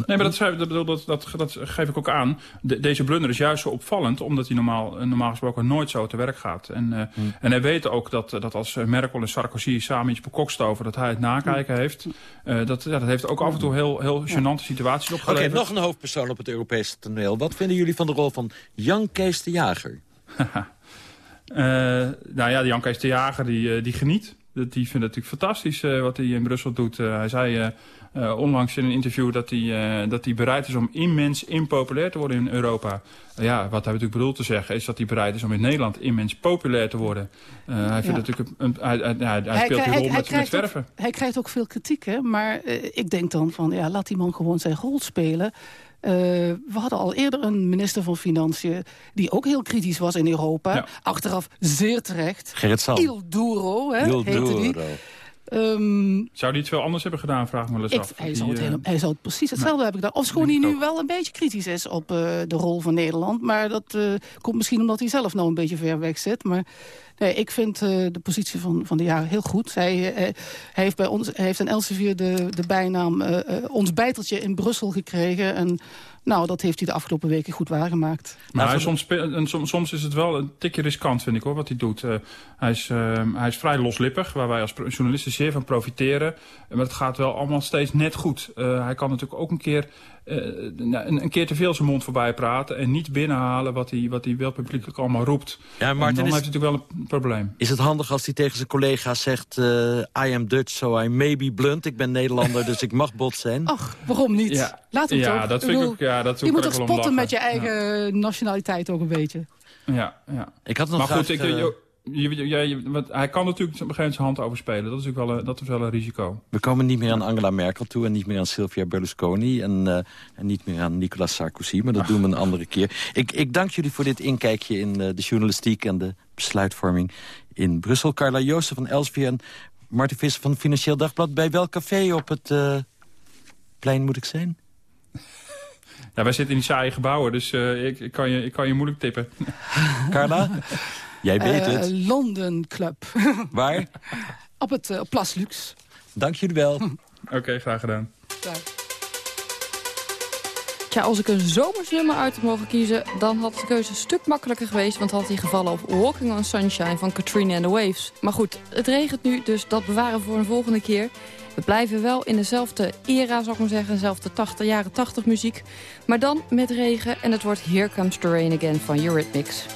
Nee, maar dat, dat, dat, dat, dat geef ik ook aan. De, deze blunder is juist zo opvallend... omdat hij normaal, normaal gesproken nooit zo te werk gaat. En, uh, hmm. en hij weet ook dat, dat als Merkel en Sarkozy samen iets bekokstoven... dat hij het nakijken heeft. Uh, dat, ja, dat heeft ook af en toe heel, heel gênante situaties opgeleverd. Oké, nog een hoofdpersoon op het Europese toneel. Wat vinden jullie van de rol van Jan Kees de Jager? uh, nou ja, Jan Kees de Jager die, die geniet. Die vindt het natuurlijk fantastisch uh, wat hij in Brussel doet. Uh, hij zei uh, onlangs in een interview dat hij, dat hij bereid is om immens impopulair te worden in Europa. ja, wat hij natuurlijk bedoelt te zeggen is dat hij bereid is om in Nederland immens populair te worden. hij, vindt natuurlijk een, hij, hij, speelt die rol met, met verven. Hij krijgt ook veel kritiek, hè? maar ik denk dan van ja, laat die man gewoon zijn rol spelen. Uh, we hadden al eerder een minister van Financiën... die ook heel kritisch was in Europa. Ja. Achteraf zeer terecht. Gerrit Salm. Il Duro, hè, Il heette Duro. die. Um, zou die iets veel anders hebben gedaan, vraag me eens af. Hij, zou het hele, hij zou het precies hetzelfde nee. hebben gedaan. Ofschoon hij nu wel een beetje kritisch is op uh, de rol van Nederland. Maar dat uh, komt misschien omdat hij zelf nou een beetje ver weg zit. Maar nee, ik vind uh, de positie van, van de jaren heel goed. Hij, hij heeft bij ons hij heeft in Elsevier de, de bijnaam ons bijteltje in Brussel gekregen. En nou, dat heeft hij de afgelopen weken goed waargemaakt. Maar hij soms, soms, soms is het wel een tikje riskant, vind ik, hoor, wat hij doet. Uh, hij, is, uh, hij is vrij loslippig, waar wij als journalisten zeer van profiteren. Maar het gaat wel allemaal steeds net goed. Uh, hij kan natuurlijk ook een keer een, een, keer te veel zijn mond voorbij praten... en niet binnenhalen wat hij, wat hij wel publiekelijk allemaal roept. Ja, Martin, dan is, heeft hij natuurlijk wel probleem. Is het handig als hij tegen zijn collega's zegt... Uh, I am Dutch, so I may be blunt. Ik ben Nederlander, dus ik mag bot zijn. Ach, waarom niet? Ja. Laat hem ja, toch. Dat vind ik ook, ja, dat je moet toch spotten met je eigen nationaliteit ook een beetje. Ja, ja. Ik had nog maar graag, goed, ik, uh, je, je, je, wat, hij kan natuurlijk op een gegeven moment zijn hand overspelen. Dat is natuurlijk wel, een, dat is wel een risico. We komen niet meer aan Angela Merkel toe... en niet meer aan Silvia Berlusconi... en, uh, en niet meer aan Nicolas Sarkozy. Maar dat Ach. doen we een andere keer. Ik, ik dank jullie voor dit inkijkje in uh, de journalistiek... en de besluitvorming in Brussel. Carla Joosten van Elsvier en Martin Visser van Financieel Dagblad. Bij welk café op het uh, plein moet ik zijn? Ja, wij zitten in die saaie gebouwen, dus ik, ik, kan je, ik kan je moeilijk tippen. Carla? Jij weet uh, het. London Club. Waar? op het uh, Plas Lux. Dank jullie wel. Oké, okay, graag gedaan. Dag. Tja, als ik een zomersnummer uit had mogen kiezen... dan had de keuze een stuk makkelijker geweest... want had hij gevallen op Walking on Sunshine van Katrina and the Waves. Maar goed, het regent nu, dus dat bewaren we voor een volgende keer. We blijven wel in dezelfde era, zou ik maar zeggen. Dezelfde 80, jaren 80 muziek. Maar dan met regen en het wordt Here Comes the Rain Again van Eurythmics.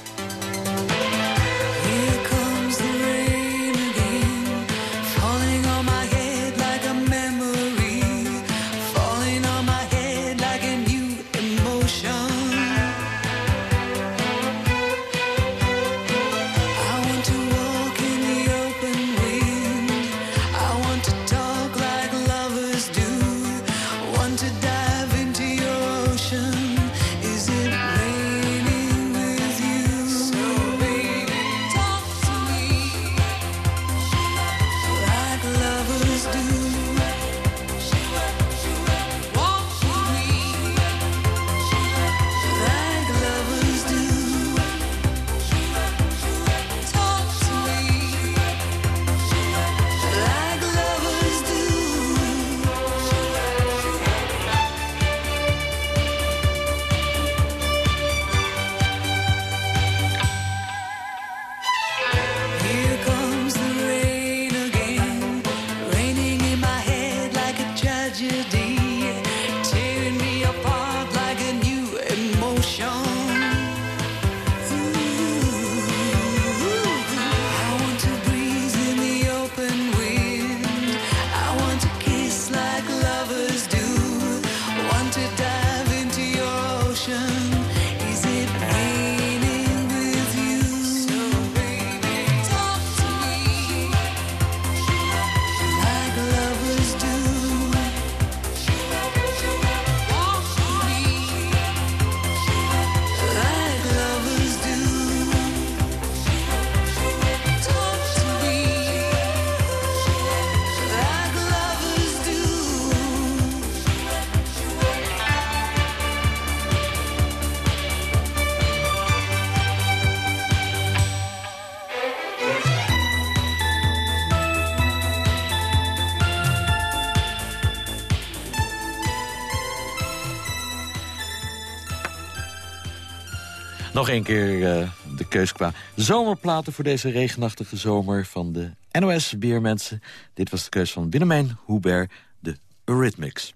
Nog een keer uh, de keus qua zomerplaten voor deze regenachtige zomer van de NOS Biermensen. Dit was de keus van Willemijn Hubert, de Eurythmics.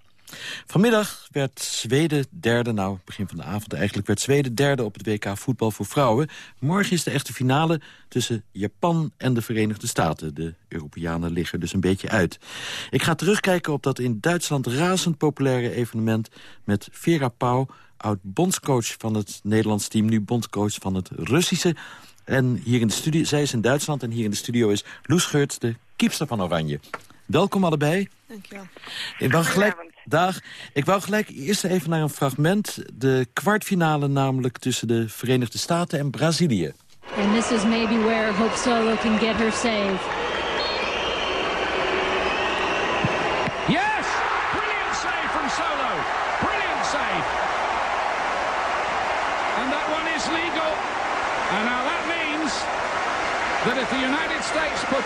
Vanmiddag werd Zweden derde, nou begin van de avond eigenlijk... werd Zweden derde op het WK voetbal voor vrouwen. Morgen is de echte finale tussen Japan en de Verenigde Staten. De Europeanen liggen dus een beetje uit. Ik ga terugkijken op dat in Duitsland razend populaire evenement... met Vera Pauw, oud-bondscoach van het Nederlands team... nu bondscoach van het Russische. En hier in de studio, zij is in Duitsland en hier in de studio is Loes Geurts... de kiepster van Oranje. Welkom allebei. Dankjewel. Ik wou gelijk, dag. Ik wou gelijk eerst even naar een fragment. De kwartfinale namelijk tussen de Verenigde Staten en Brazilië. And this is maybe where Hope Solo can get her save.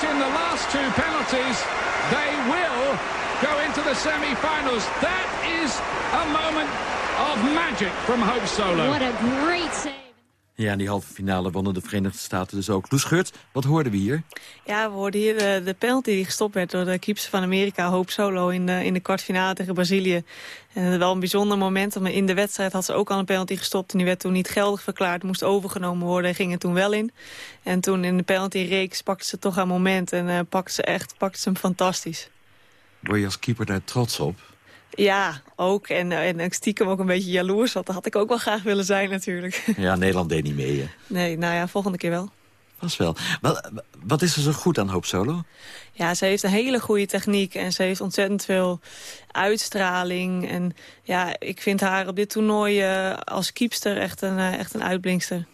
In the last two penalties, they will go into the semi-finals. That is a moment of magic from Hope Solo. What a great save. Ja, in die halve finale wonnen de Verenigde Staten dus ook. Loes Geurt, wat hoorden we hier? Ja, we hoorden hier de, de penalty die gestopt werd door de keeper van Amerika, Hope Solo, in de, in de kwartfinale tegen Brazilië. En wel een bijzonder moment, maar in de wedstrijd had ze ook al een penalty gestopt. En die werd toen niet geldig verklaard, moest overgenomen worden en ging er toen wel in. En toen in de penalty-reeks pakte ze toch haar moment en uh, pakte ze echt pakte ze hem fantastisch. Word je als keeper daar trots op? Ja, ook. En, en ik stiekem ook een beetje jaloers. Want dat had ik ook wel graag willen zijn natuurlijk. Ja, Nederland deed niet mee, hè? Nee, nou ja, volgende keer wel. Pas wel. Wat, wat is er zo goed aan Hoop Solo? Ja, ze heeft een hele goede techniek en ze heeft ontzettend veel uitstraling. En ja, ik vind haar op dit toernooi uh, als kiepster echt een, uh, echt een uitblinkster.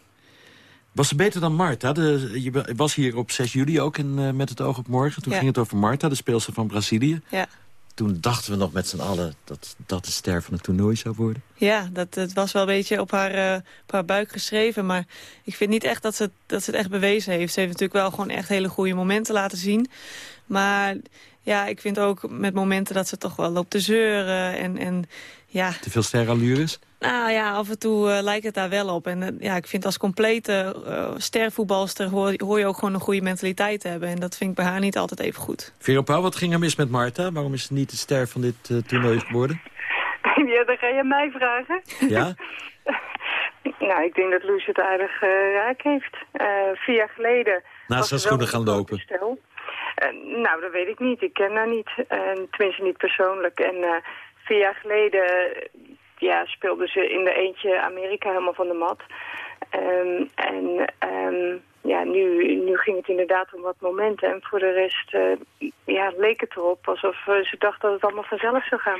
Was ze beter dan Marta? De, je was hier op 6 juli ook in, uh, met het oog op morgen. Toen Ja. ging het over Marta, de speelster van Brazilië. Ja. Toen dachten we nog met z'n allen dat dat de ster van het toernooi zou worden. Ja, dat, dat was wel een beetje op haar, eh, op haar buik geschreven. Maar ik vind niet echt dat ze, het- dat ze het echt bewezen heeft. Ze heeft natuurlijk wel gewoon echt hele goede momenten laten zien. Maar ja, ik vind ook met momenten dat ze toch wel loopt te zeuren. En, en ja, Te veel sterallures? Nou ja, af en toe eh, lijkt het daar wel op. En eh, ja, ik vind als complete eh stervoetbalster hoor, hoor je ook gewoon een goede mentaliteit te hebben. En dat vind ik bij haar niet altijd even goed. Vero Pauw, wat ging er mis met Marta? Waarom is ze niet de ster van dit eh, toernooi geworden? Ja, dan ga je mij vragen. Ja? nou, ik denk dat Loes het aardig eh, raak heeft. Eh, vier jaar geleden... Naast haar schoenen gaan lopen. stel. Nou, dat weet ik niet. Ik ken haar niet. Tenminste, niet persoonlijk. En eh, vier jaar geleden ja, speelde ze in de eentje Amerika helemaal van de mat. Ehm, en ehm, ja, nu, nu ging het inderdaad om wat momenten. En voor de rest eh, ja, leek het erop alsof eh, ze dacht dat het allemaal vanzelf zou gaan.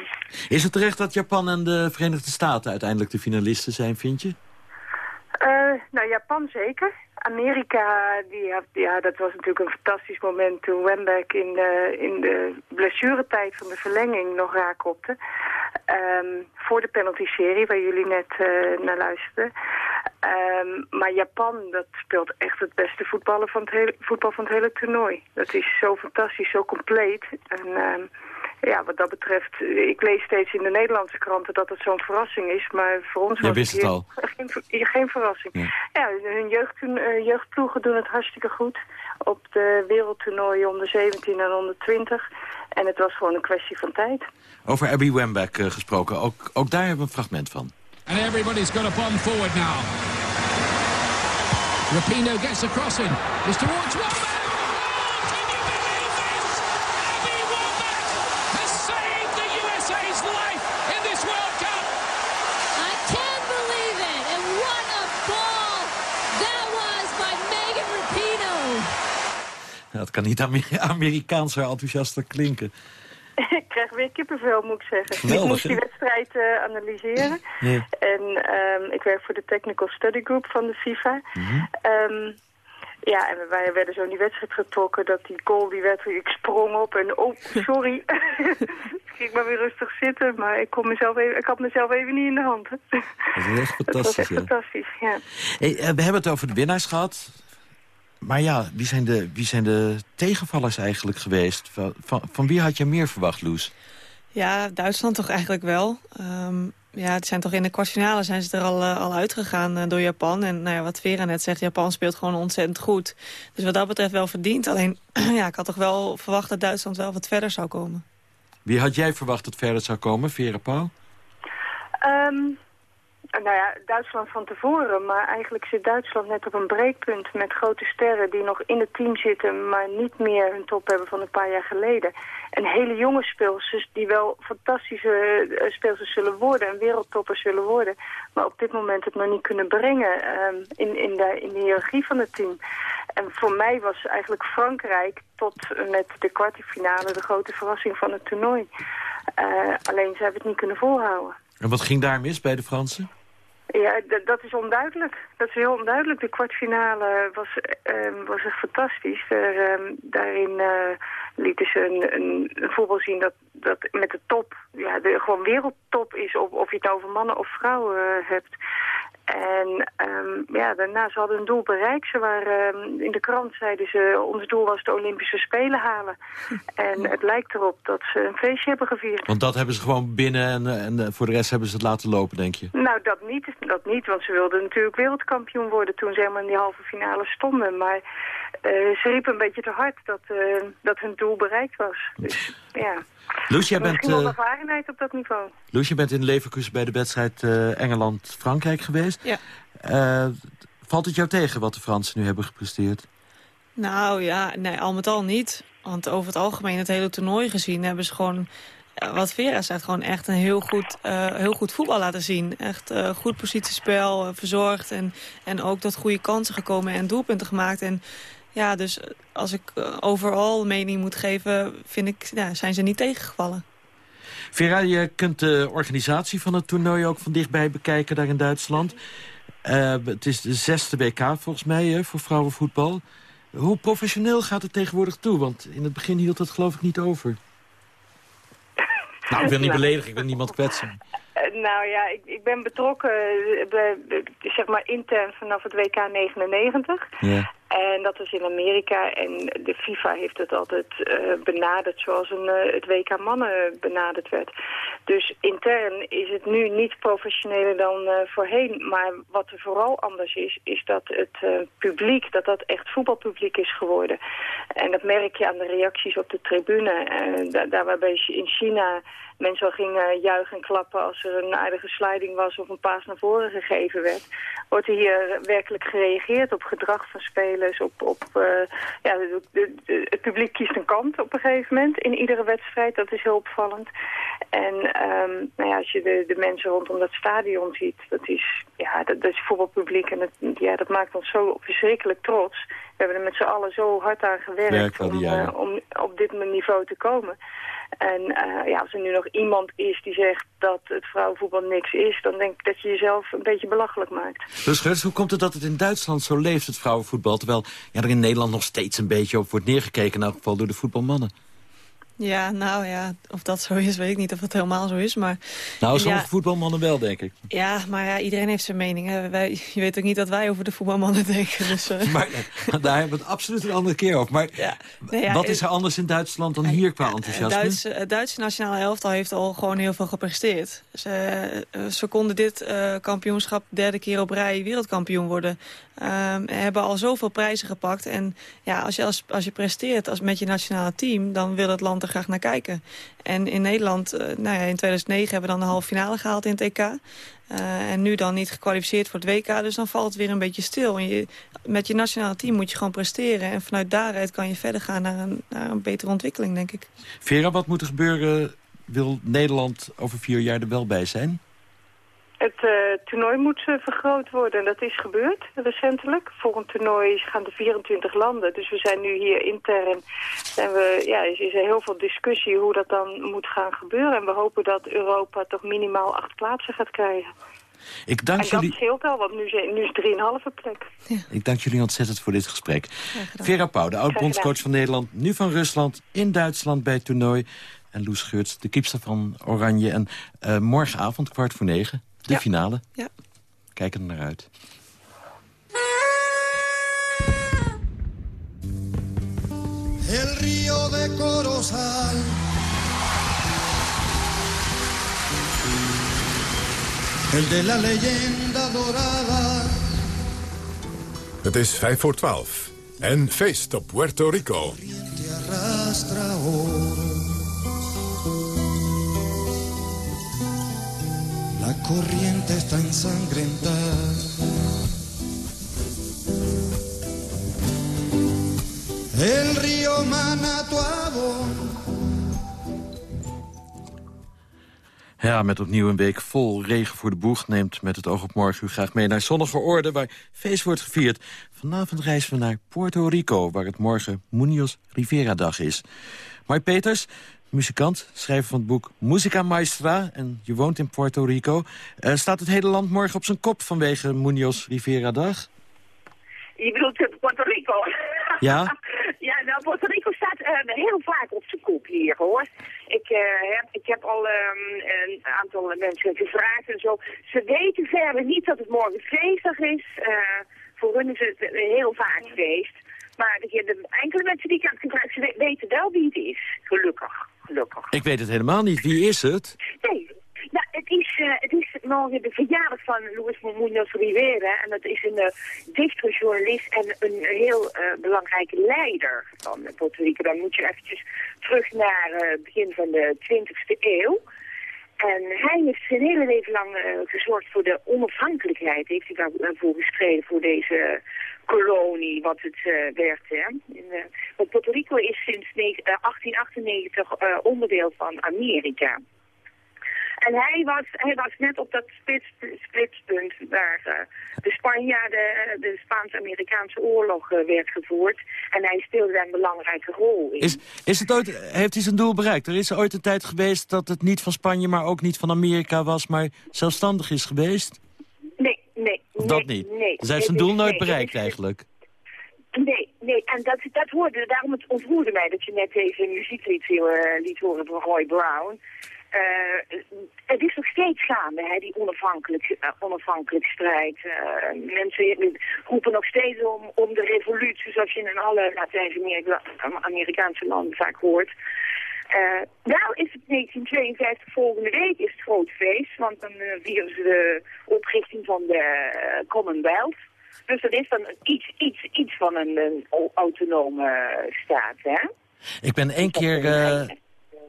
Is het terecht dat Japan en de Verenigde Staten uiteindelijk de finalisten zijn, vind je? Eh, nou, Japan zeker. Amerika, die had, ja, dat was natuurlijk een fantastisch moment toen Wembeck in de, in de blessuretijd van de verlenging nog raakopte. Ehm voor de penalty-serie waar jullie net eh, naar luisterden. Ehm, maar Japan, dat speelt echt het beste voetballen van het hele, voetbal van het hele toernooi. Dat is zo fantastisch, zo compleet. En ehm, ja, wat dat betreft, eh, ik lees steeds in de Nederlandse kranten dat het zo'n verrassing is. Maar voor ons Jij was wist het hier al. Geen, ver- geen verrassing. Ja, hun jeugd, eh, jeugdploegen doen het hartstikke goed. Op de wereldtoernooien onder 17 en onder 20. En het was gewoon een kwestie van tijd. Over Abby Wambach eh, gesproken. Ook, ook daar hebben we een fragment van. And everybody's got a bomb forward now. Rapino gets the crossing. It's towards. Has saved the USA's life in this World Cup. I can't believe it. And what a ball that was by Megan Rapino. Ja, het kan niet Amer Amerikaanser enthousiaster klinken. ik krijg weer kippenvel, moet ik zeggen. Geweldig, ik moest die wedstrijd eh, analyseren. Ja. En ehm, ik werk voor de Technical Study Group van de FIFA. Mhm. Ehm, ja, en wij werden zo in die wedstrijd getrokken dat die goal, die werd, ik sprong op en oh, sorry. ik maar weer rustig zitten, maar ik, kon mezelf even, ik had mezelf even niet in de hand. hè. Dat is echt Dat was fantastisch, echt ja. fantastisch, ja. Hey, eh, we hebben het over de winnaars gehad. Maar ja, wie zijn de, wie zijn de tegenvallers eigenlijk geweest? Van, van, van wie had je meer verwacht, Loes? Ja, Duitsland toch eigenlijk wel. Ehm, ja, het zijn toch in de kwartfinale zijn ze er al, eh, al uitgegaan eh, door Japan. En nou ja, wat Vera net zegt, Japan speelt gewoon ontzettend goed. Dus wat dat betreft wel verdiend. Alleen, ja, ik had toch wel verwacht dat Duitsland wel wat verder zou komen. Wie had jij verwacht dat verder zou komen, Vera Pauw? Ehm, nou ja, Duitsland van tevoren, maar eigenlijk zit Duitsland net op een breekpunt met grote sterren die nog in het team zitten, maar niet meer hun top hebben van een paar jaar geleden. En hele jonge speelsters die wel fantastische eh, speelsters zullen worden en wereldtoppers zullen worden, maar op dit moment het nog niet kunnen brengen ehm, in, in, de, in de hiërarchie van het team. En voor mij was eigenlijk Frankrijk tot met de kwartfinale de grote verrassing van het toernooi. Eh, alleen ze hebben het niet kunnen volhouden. En wat ging daar mis bij de Fransen? Ja, dat is onduidelijk. Dat is heel onduidelijk. De kwartfinale was, ehm, was echt fantastisch. Ehm, daarin eh, lieten ze een, een, een voetbal zien dat, dat met de top, ja, de gewoon wereldtop is, of, of je het nou over mannen of vrouwen eh, hebt. En ehm, ja, daarna ze hadden hun doel bereikt. Ze waren, ehm, in de krant zeiden ze, ons doel was de Olympische Spelen halen. en het lijkt erop dat ze een feestje hebben gevierd. Want dat hebben ze gewoon binnen en, eh, en eh, voor de rest hebben ze het laten lopen, denk je? Nou, dat niet, dat niet, want ze wilden natuurlijk wereldkampioen worden toen ze helemaal in die halve finale stonden. Maar eh, ze riepen een beetje te hard dat, dat hun doel bereikt was. Dus ja, Loes, jij bent, misschien eh, ervarenheid op dat niveau. Loes, je bent in Leverkusen bij de wedstrijd eh, Engeland-Frankrijk geweest. Ja. Eh, valt het jou tegen wat de Fransen nu hebben gepresteerd? Nou ja, nee, al met al niet. Want over het algemeen, het hele toernooi gezien, hebben ze gewoon... Wat Vera zegt, gewoon echt een heel goed, eh, heel goed voetbal laten zien. Echt eh, goed positiespel, verzorgd. En, en ook tot goede kansen gekomen en doelpunten gemaakt. En ja, dus eh, als ik eh, overal een mening moet geven, vind ik, ja, zijn ze niet tegengevallen. Vera, je kunt de organisatie van het toernooi ook van dichtbij bekijken daar in Duitsland. Eh, het is de zesde WK volgens mij hè, voor vrouwenvoetbal. Hoe professioneel gaat het tegenwoordig toe? Want in het begin hield het geloof ik niet over. Nou, ik wil niet beledigen, ik wil niemand kwetsen. Nou ja, ik, ik ben betrokken, zeg maar intern vanaf het WK 99. Ja. En dat is in Amerika. En de FIFA heeft het altijd eh, benaderd zoals een, eh, het WK mannen benaderd werd. Dus intern is het nu niet professioneler dan eh, voorheen. Maar wat er vooral anders is, is dat het eh, publiek, dat dat echt voetbalpubliek is geworden. En dat merk je aan de reacties op de tribune. Da- daar waarbij in China mensen al gingen juichen en klappen als er een aardige sliding was of een paas naar voren gegeven werd. Wordt er hier werkelijk gereageerd op gedrag van spelers, op, op ja, de- het publiek kiest een kant op een gegeven moment in iedere wedstrijd. Dat is heel opvallend. En ehm, nou ja, als je de, de mensen rondom dat stadion ziet, dat is, ja, dat, dat is voetbalpubliek en dat, ja, dat maakt ons zo verschrikkelijk trots. We hebben er met z'n allen zo hard aan gewerkt om, eh, om op dit niveau te komen. En eh, ja, als er nu nog iemand is die zegt dat het vrouwenvoetbal niks is... dan denk ik dat je jezelf een beetje belachelijk maakt. Dus Gerts, hoe komt het dat het in Duitsland zo leeft, het vrouwenvoetbal... terwijl ja, er in Nederland nog steeds een beetje op wordt neergekeken... in elk geval door de voetbalmannen? Ja, nou ja, of dat zo is, weet ik niet of dat helemaal zo is. Maar, Nou, ja, sommige voetbalmannen wel, denk ik. Ja, maar ja, iedereen heeft zijn mening. Hè. Wij, je weet ook niet dat wij over de voetbalmannen denken. Dus, eh, Maar eh, daar hebben we het absoluut een andere keer over. Maar Nee, ja, wat is er anders in Duitsland dan hier qua Het enthousiasme? Duitse, het Duitse nationale elftal heeft al gewoon heel veel gepresteerd. Ze, eh, ze konden dit eh, kampioenschap derde keer op rij wereldkampioen worden. Ehm, hebben al zoveel prijzen gepakt. En ja, als je, als, als je presteert als met je nationale team, dan wil het land er graag naar kijken. En in Nederland, eh, nou ja, in 2009 hebben we dan de halve finale gehaald in het EK. Eh, en nu dan niet gekwalificeerd voor het WK, dus dan valt het weer een beetje stil. En je, met je nationale team moet je gewoon presteren. En vanuit daaruit kan je verder gaan naar een, naar een betere ontwikkeling, denk ik. Vera, wat moet er gebeuren? Wil Nederland over vier jaar er wel bij zijn? Het eh, toernooi moet eh, vergroot worden en dat is gebeurd recentelijk. Volgend toernooi gaan de 24 landen. Dus we zijn nu hier intern en we, ja, er is er heel veel discussie hoe dat dan moet gaan gebeuren. En we hopen dat Europa toch minimaal acht plaatsen gaat krijgen. Ik dank, en jullie, dat scheelt al, want nu, zijn- nu is 3,5 plek. ik dank jullie ontzettend voor dit gesprek. Vera Pauw, de oud-bondscoach van Nederland, nu van Rusland... in Duitsland bij het toernooi. En Loes Geurts, de kiepster van Oranje. En eh, morgenavond, kwart voor negen, de Ja. finale. Ja. Kijk er naar uit. el río de Corozal. El de la leyenda dorada. Het is vijf voor twaalf. En feest op Puerto Rico. Corriente está ensangrentada. El río Manatuabo. Ja, met opnieuw een week vol regen voor de boeg... neemt met het oog op morgen u graag mee naar zonnige orde... waar feest wordt gevierd. Vanavond reizen we naar Puerto Rico... waar het morgen Munoz Rivera Dag is. Mai Peters, muzikant, schrijver van het boek Musica Maestra... en je woont in Puerto Rico. Eh, staat het hele land morgen op zijn kop vanwege Munoz Rivera Dag? Je bedoelt eh, Puerto Rico? Ja? ja, nou Puerto Rico staat eh, heel vaak op zijn kop hier, hoor. Ik, heb, ik heb al ehm, een aantal mensen gevraagd en zo. Ze weten verder niet dat het morgen feestdag is. Voor hun is het heel vaak feest. Maar de, de enkele mensen die ik heb gevraagd, ze weten wel wie het is. Gelukkig, gelukkig. Ik weet het helemaal niet. Wie is het? Nee, nou, het is, uh, het is morgen de verjaardag van Luis Munoz Rivera. En dat is een uh, dichter, journalist en een heel uh, belangrijke leider van Puerto Rico. Dan moet je eventjes terug naar het begin van de 20e eeuw. En hij heeft zijn hele leven lang gezorgd voor de onafhankelijkheid. Heeft hij daarvoor gestreden voor deze kolonie, wat het werd. Hè. In, want Puerto Rico is sinds 1898 onderdeel van Amerika. En hij was, hij was net op dat splits, splitspunt waar de Spanjaarden, de Spaans-Amerikaanse oorlog werd gevoerd. En hij speelde daar een belangrijke rol in. Is, is het ooit, heeft hij zijn doel bereikt? Er is ooit een tijd geweest dat het niet van Spanje, maar ook niet van Amerika was, maar zelfstandig is geweest? Nee, dat nee, niet? Nee, dus hij heeft zijn doel nooit bereikt eigenlijk? Nee, nee, en dat, dat hoorde, daarom het ontroerde mij dat je net even een muzieklied uh, liet horen van Roy Brown. Uh, het is nog steeds gaande, hè, die onafhankelijk, uh, onafhankelijk strijd. Uh, mensen roepen nog steeds om, om de revolutie, zoals je in alle Latijns-Amerikaanse landen vaak hoort. Wel is het 1952, volgende week is het groot feest, want dan vieren ze de oprichting van de Commonwealth. Dus dat is dan iets, iets, iets van een, een autonome staat, hè? Ik ben één keer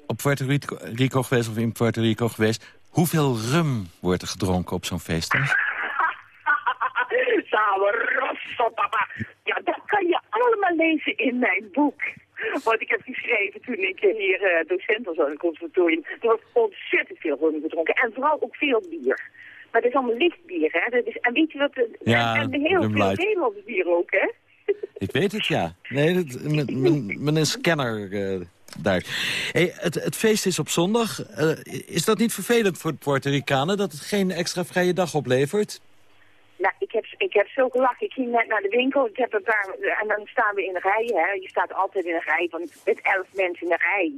op Puerto Rico geweest of in Puerto Rico geweest. Hoeveel rum wordt er gedronken op zo'n feestdag? papa. Ja, dat kan je allemaal lezen in mijn boek. Wat ik heb geschreven toen ik hier uh, docent was aan het conservatorium. Er was ontzettend veel rum gedronken. En vooral ook veel bier. Maar het is allemaal lichtbier, hè. Dat is, en weet je wat... Ja, en, en heel veel Nederlands bier ook, hè. Ik weet het, ja. Nee, dat, men is kenner... Uh, daar. Hey, het, het, feest is op zondag. Uh, is dat niet vervelend voor de Puerto Ricanen dat het geen extra vrije dag oplevert? Nou, ik heb, ik heb zo gelachen. Ik ging net naar de winkel. Ik heb een paar, en dan staan we in een rij. Hè. Je staat altijd in een rij van met elf mensen in een rij.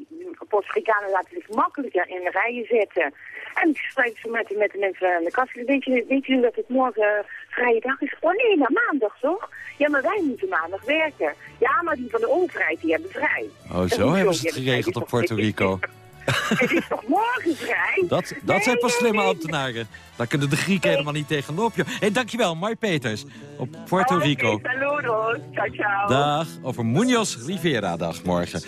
Puerto Ricanen laten zich makkelijker in de rijen zetten. En ik spreek zo met, met de mensen aan de kast. Weet je, weet je dat het morgen vrije dag is? Oh nee, nou maandag toch? Ja, maar wij moeten maandag werken. Ja, maar die van de overheid, die hebben vrij. Oh, zo hebben ze het geregeld op Puerto Rico. Het is toch morgen vrij? Dat, dat nee, zijn pas nee, slimme nee. ambtenaren. Daar kunnen de Grieken helemaal niet tegenop. Hé, hey, dankjewel, Mai Peters. Op Puerto Rico. Saludos. Ciao, ciao. Dag, over Munoz Rivera dag morgen.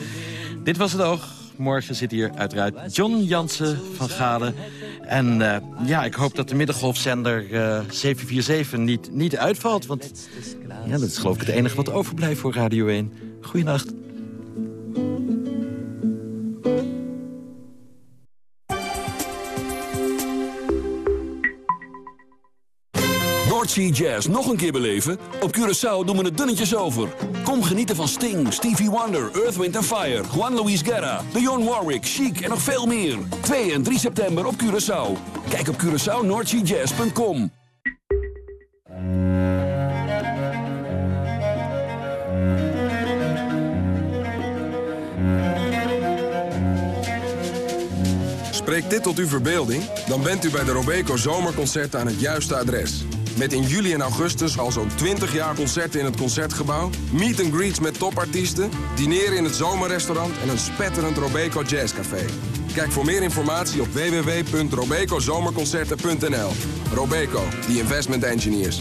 Dit was het oog. Morgen zit hier uiteraard John Jansen van Galen. En uh, ja, ik hoop dat de middengolfzender uh, 747 niet, niet uitvalt. Want ja, dat is geloof ik het enige wat overblijft voor Radio 1. Goeienacht. Noordsea Jazz nog een keer beleven? Op Curaçao doen we het dunnetjes over. Kom genieten van Sting, Stevie Wonder, Earth, Wind Fire... Juan Luis Guerra, Dionne Warwick, Chic en nog veel meer. 2 en 3 september op Curaçao. Kijk op CuraçaoNoordseaJazz.com. Spreekt dit tot uw verbeelding? Dan bent u bij de Robeco Zomerconcerten aan het juiste adres. Met in juli en augustus al zo'n 20 jaar concerten in het Concertgebouw... meet and greets met topartiesten, dineren in het zomerrestaurant... en een spetterend Robeco Jazzcafé. Kijk voor meer informatie op www.robecozomerconcerten.nl. Robeco, the investment engineers.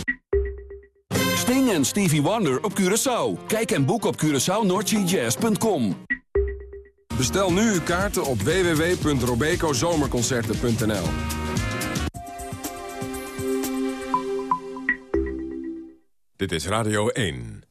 Sting en Stevie Wonder op Curaçao. Kijk en boek op CuraçaoNoordseaJazz.com. Bestel nu uw kaarten op www.robecozomerconcerten.nl. Dit is Radio 1.